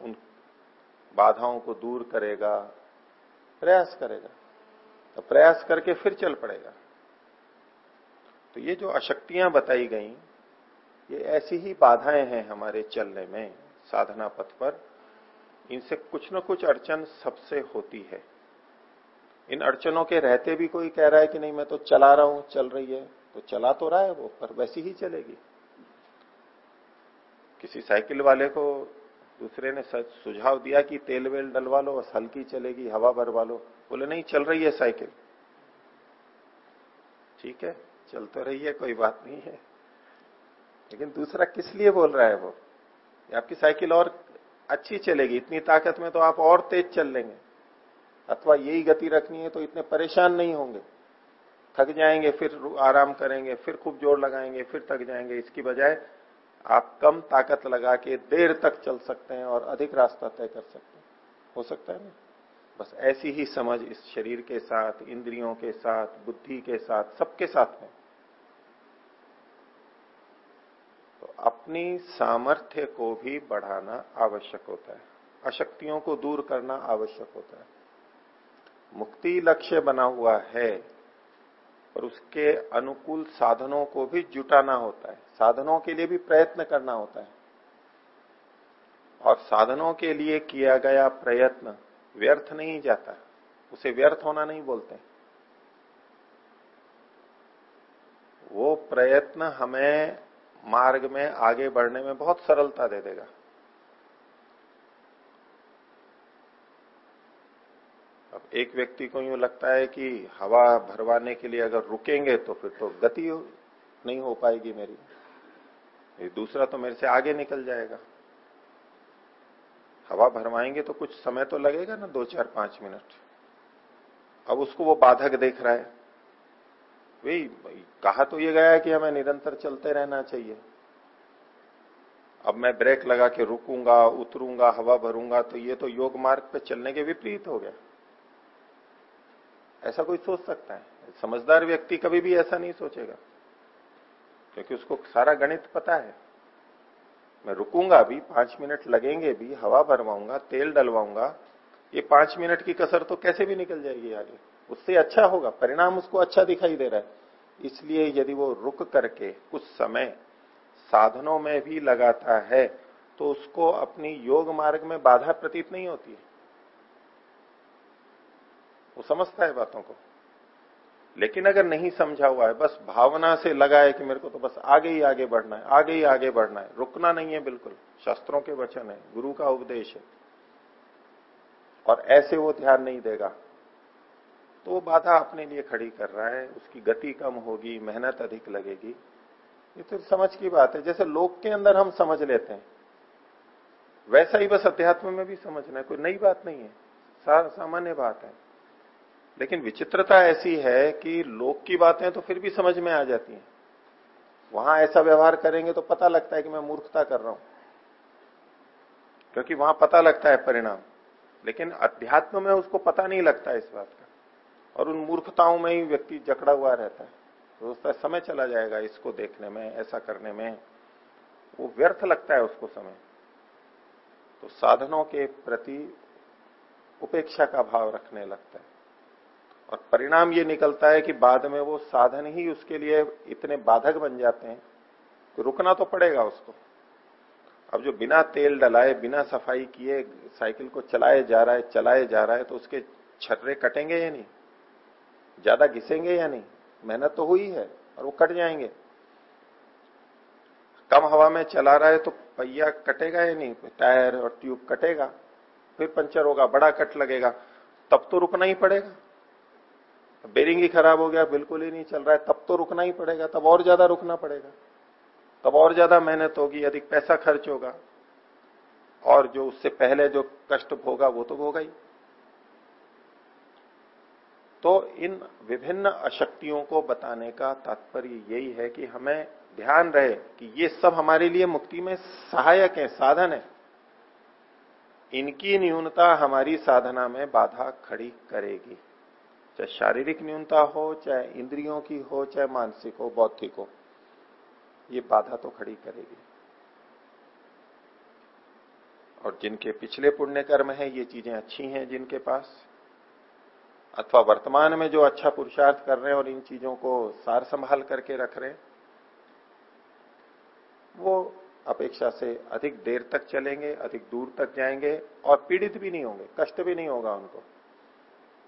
उन बाधाओं को दूर करेगा प्रयास करेगा। तो प्रयास करके फिर चल पड़ेगा। तो ये जो अशक्तियाँ बताई गई, ये ऐसी ही बाधाएँ हैं हमारे चलने में, साधना पथ पर। इनसे कुछ न कुछ अड़चन सबसे होती है। इन अड़चनों के रहते भी कोई कह रहा है कि नहीं, मैं तो चला रहा हूँ, चल रही है। तो चला तो रहा है वो, पर वैसी ही चलेगी। किसी साइकिल वाले को दूसरे ने सुझाव दिया कि तेल वेल डलवा लो बस हल्की चलेगी, हवा भरवा लो बोले, नहीं, चल रही है साइकिल। ठीक है, चल तो रही है, कोई बात नहीं है। लेकिन दूसरा किस लिए बोल रहा है वो? आपकी साइकिल और अच्छी चलेगी, इतनी ताकत में तो आप और तेज चल लेंगे। अथवा यही गति रखनी है तो इतने परेशान नहीं होंगे। थक जाएँगे, फिर आराम करेंगे, फिर खूब ज़ोर लगाएँगे, फिर थक जाएँगे। इसकी बजाय आप कम ताकत लगा के देर तक चल सकते हैं और अधिक रास्ता तय कर सकते हैं। हो सकता है ना? बस ऐसी ही समझ इस शरीर के साथ, इंद्रियों के साथ, बुद्धि के साथ, सबके साथ में तो अपनी सामर्थ्य को भी बढ़ाना आवश्यक होता है। अशक्तियों को दूर करना आवश्यक होता है। मुक्ति लक्ष्य बना हुआ है। और उसके अनुकूल साधनों को भी जुटाना होता है। साधनों के लिए भी प्रयत्न करना होता है। और साधनों के लिए किया गया प्रयत्न व्यर्थ नहीं जाता। उसे व्यर्थ होना नहीं बोलते। वो प्रयत्न हमें मार्ग में आगे बढ़ने में बहुत सरलता दे देगा। एक व्यक्ति को यूँ लगता है कि हवा भरवाने के लिए अगर रुकेंगे तो फिर तो गति नहीं हो पाएगी मेरी। ये दूसरा तो मेरे से आगे निकल जाएगा। हवा भरवाएँगे तो कुछ समय तो लगेगा ना, दो चार पाँच मिनट। अब उसको वो बाधक देख रहा है। वही कहा तो ये गया है कि हमें निरंतर चलते रहना चाहिए। अब मैं ब्रेक लगा के रुकूँगा, उतरूँगा, हवा भरूँगा तो ये तो योग मार्ग पे चलने के विपरीत हो गया। ऐसा कोई सोच सकता है? समझदार व्यक्ति कभी भी ऐसा नहीं सोचेगा। क्योंकि उसको सारा गणित पता है। मैं रुकूँगा भी, पाँच मिनट लगेंगे भी, हवा भरवाऊँगा, तेल डलवाऊँगा, ये पाँच मिनट की कसर तो कैसे भी निकल जाएगी आगे? उससे अच्छा होगा, परिणाम उसको अच्छा दिखाई दे रहा है। इसलिए यदि वो रुक करके कुछ समय साधनों में भी लगाता है तो उसको अपनी योग मार्ग में बाधा प्रतीत नहीं होती है। वो समझता है बातों को। लेकिन अगर नहीं समझा हुआ है, बस भावना से लगा है कि मेरे को तो बस आगे ही आगे बढ़ना है, आगे ही आगे बढ़ना है। रुकना नहीं है बिल्कुल। शास्त्रों के वचन है, गुरु का उपदेश है। और ऐसे वो ध्यान नहीं देगा। तो वो बाधा अपने लिए खड़ी कर रहा है, उसकी गति कम होगी, मेहनत अधिक लगेगी। ये तो समझ की बात है। जैसे लोक के अंदर हम समझ लेते हैं, वैसा ही बस अध्यात्म में भी समझना है। कोई नई बात नहीं है। सामान्य बात है। लेकिन विचित्रता ऐसी है कि लोक की बातें तो फिर भी समझ में आ जाती हैं। वहाँ ऐसा व्यवहार करेंगे तो पता लगता है कि मैं मूर्खता कर रहा हूँ। क्योंकि वहाँ पता लगता है परिणाम। लेकिन अध्यात्म में उसको पता नहीं लगता इस बात का। और उन मूर्खताओं में ही व्यक्ति जकड़ा हुआ रहता है। तो उसका समय चला जाएगा इसको देखने में, ऐसा करने में। वो व्यर्थ लगता है उसको समय। तो साधनों के प्रति उपेक्षा का भाव रखने लगता है। और परिणाम ये निकलता है कि बाद में वो साधन ही उसके लिए इतने बाधक बन जाते हैं तो रुकना तो पड़ेगा उसको। अब जो बिना तेल डलाए, बिना सफ़ाई किए साइकिल को चलाए जा रहा है चलाए जा रहा है तो उसके छर्रे कटेंगे या नहीं? ज़्यादा घिसेंगे या नहीं? मेहनत तो हुई है और वो कट जाएँगे। कम हवा में चला रहा है तो पहिया कटेगा या नहीं? टायर और ट्यूब कटेगा, फिर पंचर होगा, बड़ा कट लगेगा, तब तो रुकना ही पड़ेगा। बेरिंग ही खराब हो गया, बिल्कुल ही नहीं चल रहा है। तब तो रुकना ही पड़ेगा, तब और ज़्यादा रुकना पड़ेगा। तब और ज़्यादा मेहनत होगी, अधिक पैसा खर्च होगा। और जो उससे पहले जो कष्ट होगा वो तो होगा ही। तो इन विभिन्न अशक्तियों को बताने का तात्पर्य यही है कि हमें ध्यान रहे कि ये सब हमारे लिए मुक्ति में सहायक है, साधन है। इनकी न्यूनता हमारी साधना में बाधा खड़ी करेगी। चाहे शारीरिक न्यूनता हो, चाहे इंद्रियों की हो, चाहे मानसिक हो, बौद्धिक हो, ये बाधा तो खड़ी करेगी। और जिनके पिछले पुण्य कर्म है, ये चीज़ें अच्छी हैं जिनके पास। अथवा वर्तमान में जो अच्छा पुरुषार्थ कर रहे हैं और इन चीज़ों को सार संभाल करके रख रहे हैं, वो अपेक्षा से अधिक देर तक चलेंगे, अधिक दूर तक जाएँगे और पीड़ित भी नहीं होंगे, कष्ट भी नहीं होगा उनको।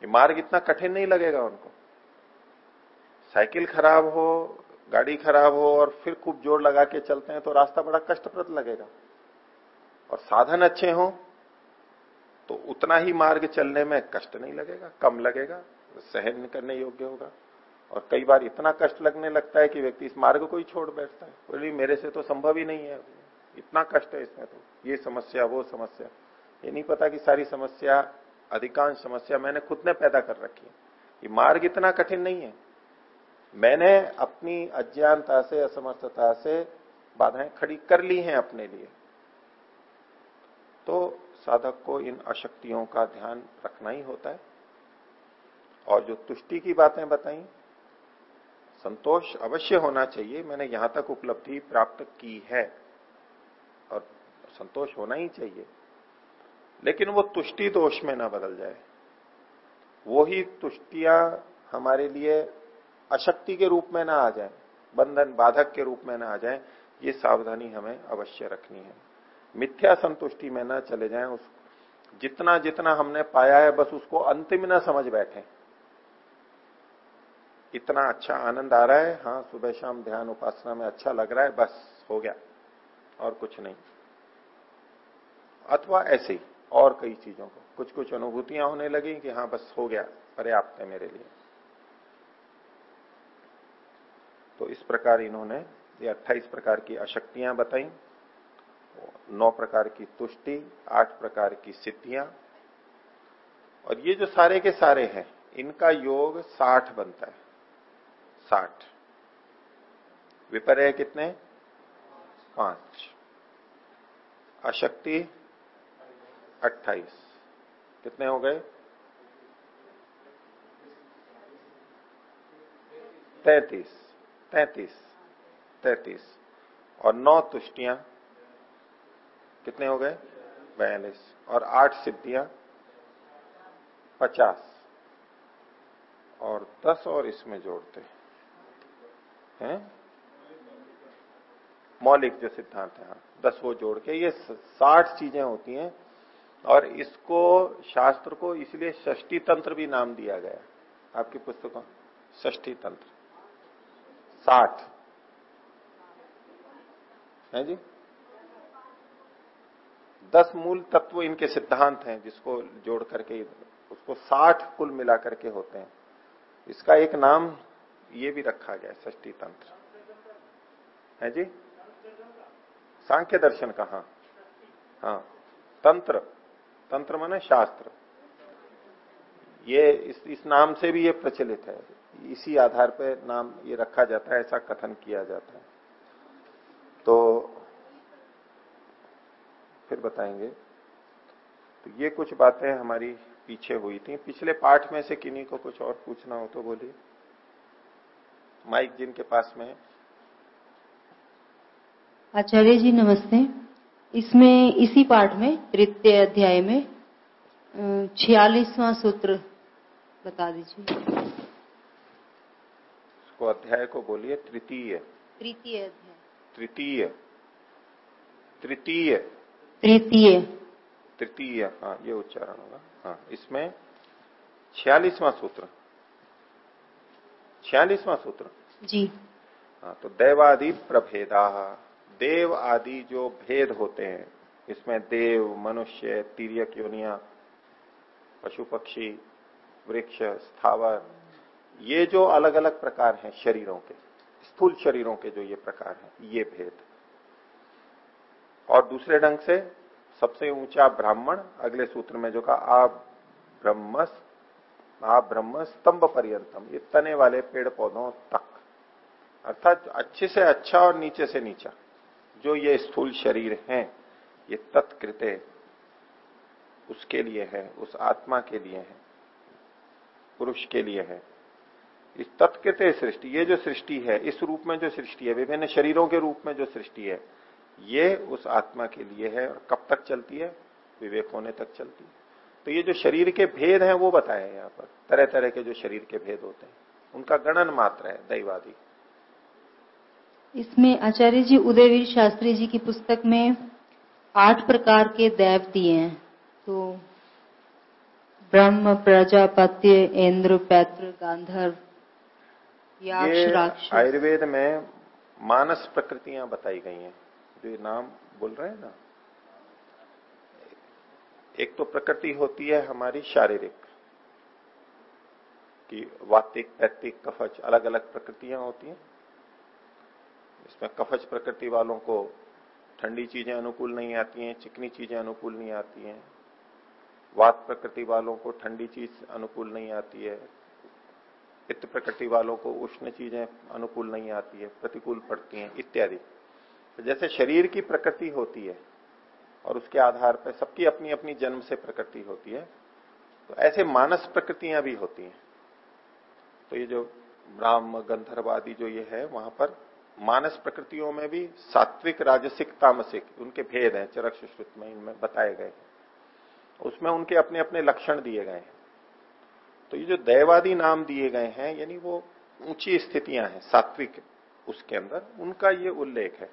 ये मार्ग इतना कठिन नहीं लगेगा उनको। साइकिल खराब हो, गाड़ी खराब हो और फिर खूब ज़ोर लगा के चलते हैं तो रास्ता बड़ा कष्टप्रद लगेगा। और साधन अच्छे हो तो उतना ही मार्ग चलने में कष्ट नहीं लगेगा, कम लगेगा, सहन करने योग्य होगा। और कई बार इतना कष्ट लगने लगता है कि व्यक्ति इस मार्ग को ही छोड़ बैठता है। बोली, मेरे से तो संभव ही नहीं है इतना कष्ट है इसमें तो ये समस्या, वो समस्या। ये नहीं पता कि सारी समस्या अधिकांश समस्या मैंने खुद ने पैदा कर रखी है। ये मार्ग इतना कठिन नहीं है। मैंने अपनी अज्ञानता से, असमर्थता से बाधाएँ खड़ी कर ली हैं अपने लिए। तो साधक को इन अशक्तियों का ध्यान रखना ही होता है। और जो तुष्टि की बातें बताई, संतोष अवश्य होना चाहिए। मैंने यहाँ तक उपलब्धि प्राप्त की है। और संतोष होना ही चाहिए। लेकिन वो तुष्टि दोष में ना बदल जाए। वो ही तुष्टियाँ हमारे लिए अशक्ति के रूप में ना आ जाए, बंधन बाधक के रूप में ना आ जाए, ये सावधानी हमें अवश्य रखनी है। मिथ्या संतुष्टि में ना चले जाए, उस जितना जितना हमने पाया है, बस उसको अंतिम ना समझ बैठे। इतना अच्छा आनंद आ रहा है हाँ सुबह शाम ध्यान उपासना में अच्छा लग रहा है, बस हो गया, और कुछ नहीं। अथवा ऐसे ही। और कई चीज़ों को। कुछ कुछ अनुभूतियाँ होने लगी कि हाँ बस हो गया, पर्याप्त है मेरे लिए। तो इस प्रकार इन्होंने, ये अट्ठाईस प्रकार की अशक्तियाँ बताई, नौ प्रकार की तुष्टि, आठ प्रकार की सिद्धियाँ। और ये जो सारे के सारे हैं, इनका योग साठ बनता है। साठ। विपर्य कितने? पाँच। अशक्ति अट्ठाईस। कितने हो गए? तैतीस। तैतीस। तैतीस। और नौ तुष्टियाँ कितने हो गए? बयालीस। और आठ सिद्धियाँ पचास। और दस और इसमें जोड़ते हैं। मौलिक जो सिद्धांत है हाँ, दस वो जोड़ के ये साठ चीज़ें होती हैं और इसको शास्त्र को इसलिए षष्टी तंत्र भी नाम दिया गया आपकी पुस्तकों षष्ठी तंत्र। साठ। है जी? दस मूल तत्व इनके सिद्धांत हैं जिसको जोड़ करके, उसको साठ कुल मिला करके होते हैं। इसका एक नाम ये भी रखा गया षष्टी तंत्र। है जी? सांख्य दर्शन का हाँ। हाँ। तंत्र। तंत्र माने शास्त्र। ये इस, इस नाम से भी ये प्रचलित है। इसी आधार पर नाम ये रखा जाता है ऐसा कथन किया जाता है। तो फिर बताएँगे। तो ये कुछ बातें हमारी पीछे हुई थी। पिछले पाठ में से किन्हीं को कुछ और पूछना हो तो बोलिए। माइक जिनके पास में आचार्य जी नमस्ते। इसमें इसी पाठ में तृतीय अध्याय में छियालीसवां सूत्र बता दीजिए। इसको अध्याय को बोलिए तृतीय। तृतीय अध्याय। तृतीय। तृतीय। तृतीय। तृतीय हाँ ये उच्चारण होगा। हाँ इसमें छियालीसवां सूत्र। छियालीसवां सूत्र। जी। हाँ तो दैवादि प्रभेदा। देव आदि जो भेद होते हैं, इसमें देव, मनुष्य, तीर्यक, योनिया पशु पक्षी वृक्ष, स्थावर, ये जो अलग अलग प्रकार हैं शरीरों के, स्थूल शरीरों के जो ये प्रकार हैं, ये भेद। और दूसरे ढंग से सबसे ऊँचा ब्राह्मण, अगले सूत्र में जो कहा आ ब्रह्म आ ब्रह्म स्तंभ पर्यंतम, ये तने वाले पेड़ पौधों तक। अर्थात अच्छे से अच्छा और नीचे से नीचा। जो ये स्थूल शरीर है, ये तत्कृत्य उसके लिए है, उस आत्मा के लिए है, पुरुष के लिए है। इस तत्कृत्य सृष्टि, ये जो सृष्टि है, इस रूप में जो सृष्टि है, विभिन्न शरीरों के रूप में जो सृष्टि है, ये उस आत्मा के लिए है और कब तक चलती है? विवेक होने तक चलती है। तो ये जो शरीर के भेद हैं, वो बताए यहाँ पर। तरह तरह के जो शरीर के भेद होते हैं। उनका गणन मात्र है, दैवादी। इसमें आचार्य जी उदयवीर शास्त्री जी की पुस्तक में आठ प्रकार के दैव दिए हैं। तो ब्रह्म प्रजापत्य इंद्र पैत्र गांधर गांधर्व आयुर्वेद में मानस प्रकृतियाँ बताई गई हैं। जो ये नाम बोल रहे हैं ना? एक तो प्रकृति होती है हमारी शारीरिक कि वातिक पैतिक कफच अलग अलग प्रकृतियाँ होती हैं। इसमें कफच प्रकृति वालों को ठंडी चीज़ें अनुकूल नहीं आती हैं, चिकनी चीज़ें अनुकूल नहीं आती हैं। वात प्रकृति वालों को ठंडी चीज़ अनुकूल नहीं आती है। पित्त प्रकृति वालों को उष्ण चीज़ें अनुकूल नहीं आती है, प्रतिकूल पड़ती हैं, इत्यादि। तो जैसे शरीर की प्रकृति होती है और उसके आधार पर सबकी अपनी अपनी जन्म से प्रकृति होती है तो ऐसे मानस प्रकृतियाँ भी होती हैं। तो ये जो ब्राह्म गंधर्वादी जो ये है, वहाँ पर मानस प्रकृतियों में भी सात्विक, राजसिक, तामसिक, उनके भेद हैं चरक सुश्रुत में इनमें बताए गए उसमें उनके अपने अपने लक्षण दिए गए हैं। तो ये जो दैवादी नाम दिए गए हैं, यानी वो ऊँची स्थितियाँ हैं, सात्विक उसके अंदर, उनका ये उल्लेख है।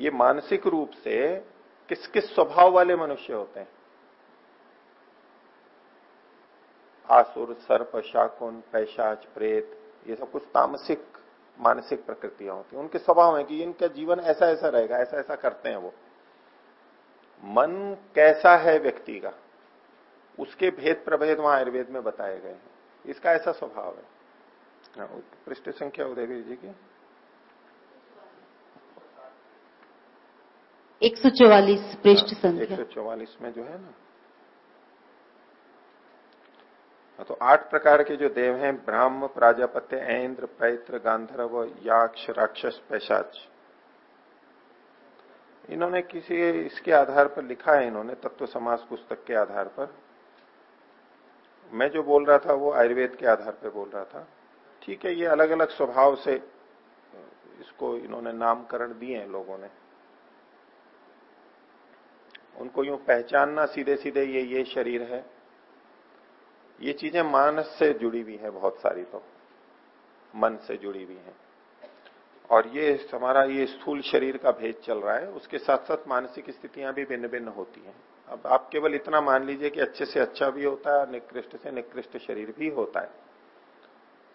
ये मानसिक रूप से किस किस स्वभाव वाले मनुष्य होते हैं? आसुर, सर्प, शाकुन, पैशाच, प्रेत, ये सब कुछ तामसिक मानसिक प्रकृतियाँ होती हैं उनके स्वभाव है कि इनका जीवन ऐसा ऐसा रहेगा ऐसा ऐसा करते हैं वो। मन कैसा है व्यक्ति का? उसके भेद प्रभेद वहाँ आयुर्वेद में बताए गए हैं। इसका ऐसा स्वभाव है। हाँ, पृष्ठ संख्या उदय जी की। एक सौ चौवालीस पृष्ठ हाँ, संख्या। एक सौ चौवालीस में जो है ना हाँ, तो आठ प्रकार के जो देव हैं, ब्राह्म, प्राजापत्य, ऐन्द्र, पैत्र, गांधर्व, याक्ष, राक्षस, पैशाच। इन्होंने किसी इसके आधार पर लिखा है इन्होंने तत्व समाज पुस्तक के आधार पर। मैं जो बोल रहा था, वो आयुर्वेद के आधार पर बोल रहा था। ठीक है, ये अलग अलग स्वभाव से इसको इन्होंने नामकरण दिए हैं लोगों ने। उनको यूँ पहचानना सीधे सीधे ये ये शरीर है। ये चीज़ें मानस से जुड़ी हुई है बहुत सारी तो। मन से जुड़ी हुई है। और ये हमारा ये स्थूल शरीर का भेद चल रहा है। उसके साथ साथ मानसिक स्थितियाँ भी भिन्न भिन्न होती हैं। अब आप केवल इतना मान लीजिए कि अच्छे से अच्छा भी होता है निकृष्ट से निकृष्ट शरीर भी होता है।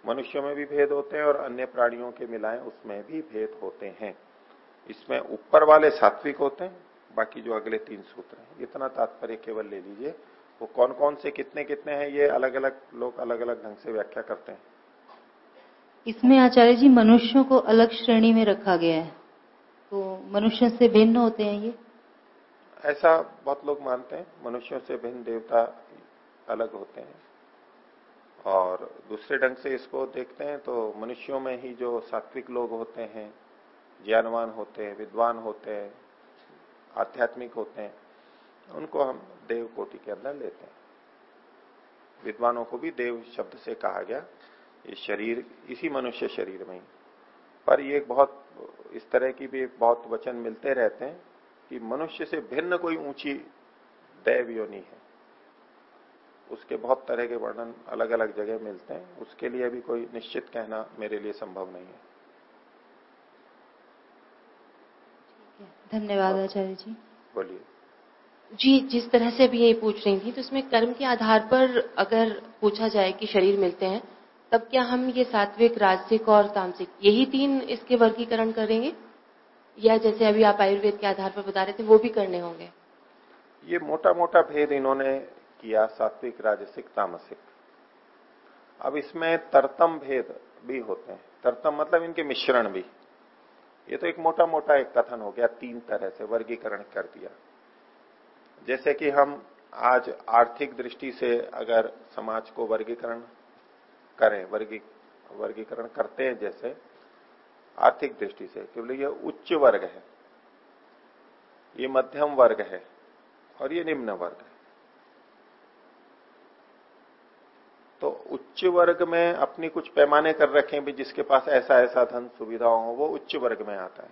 मनुष्यों में भी भेद होते हैं और अन्य प्राणियों के मिलाए उसमें भी भेद होते हैं। इसमें ऊपर वाले सात्विक होते हैं, बाकी जो अगले तीन सूत्र हैं। इतना तात्पर्य केवल ले लीजिए। वो कौन कौन से कितने कितने हैं ये अलग अलग लोग अलग अलग ढंग से व्याख्या करते हैं। इसमें आचार्य जी मनुष्यों को अलग श्रेणी में रखा गया है। तो मनुष्य से भिन्न होते हैं ये? ऐसा बहुत लोग मानते हैं मनुष्यों से भिन्न देवता अलग होते हैं। और दूसरे ढंग से इसको देखते हैं तो मनुष्यों में ही जो सात्विक लोग होते हैं ज्ञानवान होते हैं विद्वान होते हैं आध्यात्मिक होते हैं उनको हम देव कोटि के अंदर लेते हैं। विद्वानों को भी देव शब्द से कहा गया ये शरीर इसी मनुष्य शरीर में ही। पर ये बहुत इस तरह की भी बहुत वचन मिलते रहते हैं कि मनुष्य से भिन्न कोई ऊँची दैव योनि है। उसके बहुत तरह के वर्णन अलग अलग जगह मिलते हैं। उसके लिए भी कोई निश्चित कहना मेरे लिए संभव नहीं है धन्यवाद आचार्य जी। बोलिए। जी, जिस तरह से अभी ये पूछ रही थी तो उसमें कर्म के आधार पर अगर पूछा जाए कि शरीर मिलते हैं, तब क्या हम ये सात्विक, राजसिक और तामसिक, यही तीन इसके वर्गीकरण करेंगे? या जैसे अभी आप आयुर्वेद के आधार पर बता रहे थे, वो भी करने होंगे? ये मोटा मोटा भेद इन्होंने किया, सात्विक, राजसिक, तामसिक। अब इसमें तरतम भेद भी होते हैं। तरतम मतलब इनके मिश्रण भी। ये तो एक मोटा मोटा एक कथन हो गया, तीन तरह से वर्गीकरण कर दिया। जैसे कि हम आज आर्थिक दृष्टि से अगर समाज को वर्गीकरण करें, वर्गी, वर्गीकरण करते हैं जैसे, आर्थिक दृष्टि से केवल ये उच्च वर्ग है, ये मध्यम वर्ग है, और ये निम्न वर्ग है। तो उच्च वर्ग में अपनी कुछ पैमाने कर रखे भी, जिसके पास ऐसा ऐसा धन सुविधाओं हो, वो उच्च वर्ग में आता है।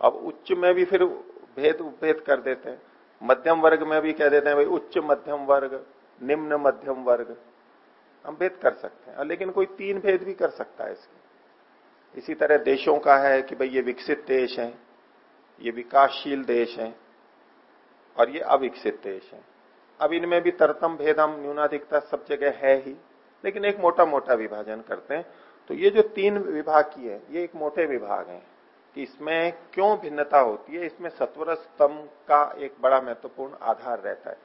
अब उच्च में भी फिर भेद उपभेद कर देते हैं। मध्यम वर्ग में भी कह देते हैं, भाई, उच्च मध्यम वर्ग, निम्न मध्यम वर्ग, हम भेद कर सकते हैं। लेकिन कोई तीन भेद भी कर सकता है इसके। इसी तरह देशों का है कि, भाई, ये विकसित देश है, ये विकासशील देश है, और ये अविकसित देश है। अब इनमें भी तरतम भेद हम न्यूनाधिकता सब जगह है ही, लेकिन एक मोटा मोटा विभाजन करते हैं। तो ये जो तीन विभाग की है, ये एक मोटे विभाग है। कि इसमें क्यों भिन्नता होती है? इसमें सत्वर स्तंभ का एक बड़ा महत्वपूर्ण आधार रहता है।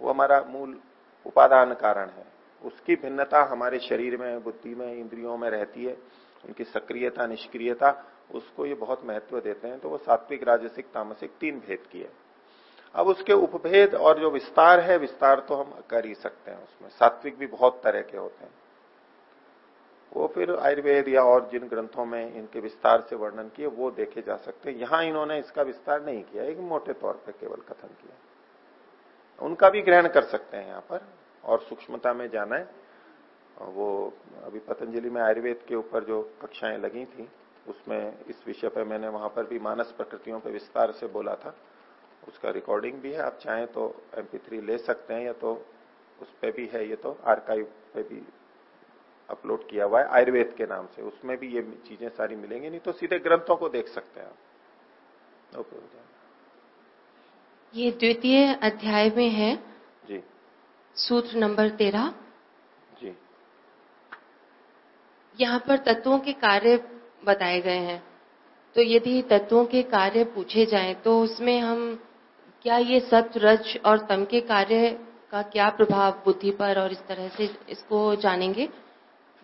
वो हमारा मूल उपादान कारण है। उसकी भिन्नता हमारे शरीर में, बुद्धि में, इंद्रियों में रहती है। उनकी सक्रियता, निष्क्रियता, उसको ये बहुत महत्व देते हैं। तो वो सात्विक, राजसिक, तामसिक तीन भेद की है। अब उसके उपभेद और जो विस्तार है, विस्तार तो हम कर ही सकते हैं उसमें। सात्विक भी बहुत तरह के होते हैं। वो फिर आयुर्वेद या और जिन ग्रंथों में इनके विस्तार से वर्णन किए, वो देखे जा सकते हैं। यहाँ इन्होंने इसका विस्तार नहीं किया, एक मोटे तौर पर केवल कथन किया। उनका भी ग्रहण कर सकते हैं यहाँ पर, और सूक्ष्मता में जाना है। वो अभी पतंजलि में आयुर्वेद के ऊपर जो कक्षाएँ लगी थी, उसमें इस विषय पर मैंने वहाँ पर भी मानस प्रकृतियों पर विस्तार से बोला था। उसका रिकॉर्डिंग भी है, आप चाहें तो एमपी ले सकते हैं, या तो उस पर भी है, ये तो आर्काइव पे भी अपलोड किया हुआ है आयुर्वेद के नाम से। उसमें भी ये चीज़ें सारी मिलेंगी नहीं तो सीधे ग्रंथों को देख सकते हैं आप। ओके हो ये द्वितीय अध्याय में है। जी। सूत्र नंबर तेरह। जी। यहाँ पर तत्वों के कार्य बताए गए हैं। तो यदि तत्वों के कार्य पूछे जाएँ तो उसमें हम क्या ये सत्य रज और तम के कार्य का क्या प्रभाव बुद्धि पर और इस तरह से इसको जानेंगे?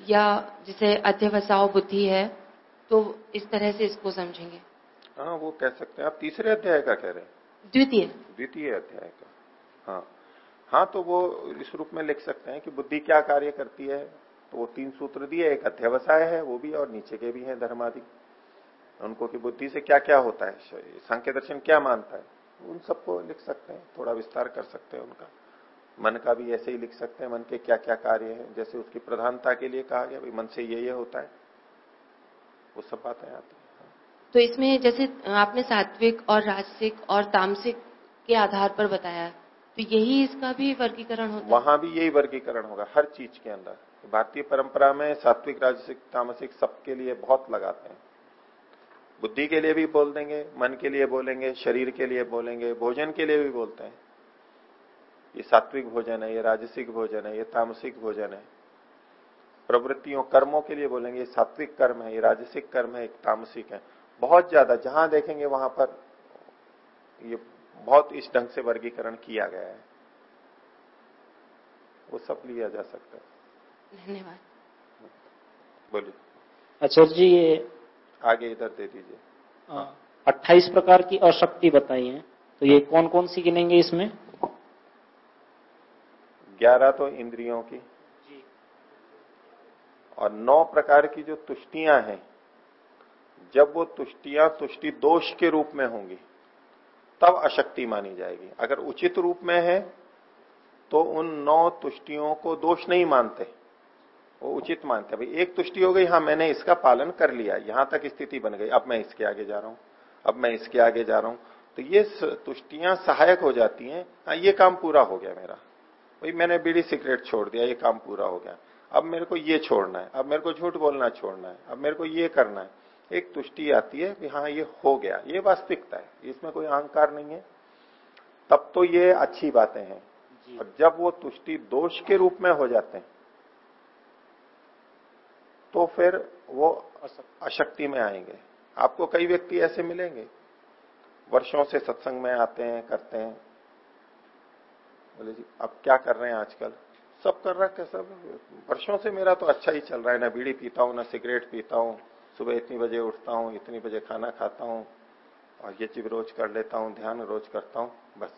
या जैसे अध्यवसाव बुद्धि है तो इस तरह से इसको समझेंगे। हाँ वो कह सकते हैं। आप तीसरे अध्याय का कह रहे हैं? द्वितीय। द्वितीय अध्याय का। हाँ। हाँ तो वो इस रूप में लिख सकते हैं कि बुद्धि क्या कार्य करती है? तो वो तीन सूत्र दिए एक अध्यवसाय है वो भी और नीचे के भी हैं धर्मादि। उनको की बुद्धि से क्या क्या होता है? सांख्य दर्शन क्या मानता है? उन सबको लिख सकते हैं थोड़ा विस्तार कर सकते हैं उनका। मन का भी ऐसे ही लिख सकते हैं मन के क्या क्या कार्य है। जैसे उसकी प्रधानता के लिए कहा गया भाई मन से ये ये होता है। वो सब बातें आती है तो इसमें जैसे आपने सात्विक और राजसिक और तामसिक के आधार पर बताया तो यही इसका भी वर्गीकरण होता है? वहाँ भी यही वर्गीकरण होगा हर चीज़ के अंदर। भारतीय परंपरा में सात्विक राजसिक तामसिक सबके लिए बहुत लगाते हैं। बुद्धि के लिए भी बोल देंगे मन के लिए बोलेंगे शरीर के लिए बोलेंगे भोजन के लिए भी बोलते हैं। ये सात्विक भोजन है ये राजसिक भोजन है ये तामसिक भोजन है। प्रवृत्तियों कर्मों के लिए बोलेंगे ये सात्विक कर्म है ये राजसिक कर्म है एक तामसिक है। बहुत ज़्यादा जहाँ देखेंगे वहाँ पर ये बहुत इस ढंग से वर्गीकरण किया गया है। वो सब लिया जा सकता है। धन्यवाद। बोलिए। आचार्य जी ये आगे इधर दे दीजिए। अट्ठाईस प्रकार की अशक्ति बताई है। तो ये कौन कौन सी गिनेंगे इसमें? ग्यारह तो इंद्रियों की। और नौ प्रकार की जो तुष्टियाँ हैं जब वो तुष्टियाँ तुष्टि दोष के रूप में होंगी तब अशक्ति मानी जाएगी। अगर उचित रूप में है तो उन नौ तुष्टियों को दोष नहीं मानते। वो उचित मानते भाई एक तुष्टि हो गई हाँ मैंने इसका पालन कर लिया यहाँ तक स्थिति बन गई अब मैं इसके आगे जा रहा हूँ अब मैं इसके आगे जा रहा हूँ। तो ये तुष्टियाँ सहायक हो जाती हैं। हाँ ये काम पूरा हो गया मेरा। भाई मैंने बीड़ी सिगरेट छोड़ दिया ये काम पूरा हो गया। अब मेरे को ये छोड़ना है अब मेरे को झूठ बोलना छोड़ना है अब मेरे को ये करना है। एक तुष्टि आती है कि हाँ ये हो गया ये वास्तविकता है इसमें कोई अहंकार नहीं है। तब तो ये अच्छी बातें हैं। और जब वो तुष्टि दोष के रूप में हो जाते हैं तो फिर वो अशक्ति में आएँगे। आपको कई व्यक्ति ऐसे मिलेंगे वर्षों से सत्संग में आते हैं करते हैं बोले जी, अब क्या कर रहे हैं आजकल? सब कर रहा है सब? वर्षों से मेरा तो अच्छा ही चल रहा है, ना बीड़ी पीता हूँ, ना सिगरेट पीता हूँ। सुबह इतनी बजे उठता हूँ, इतनी बजे खाना खाता हूँ और ये चीज़ रोज कर लेता हूँ, ध्यान रोज करता हूँ, बस।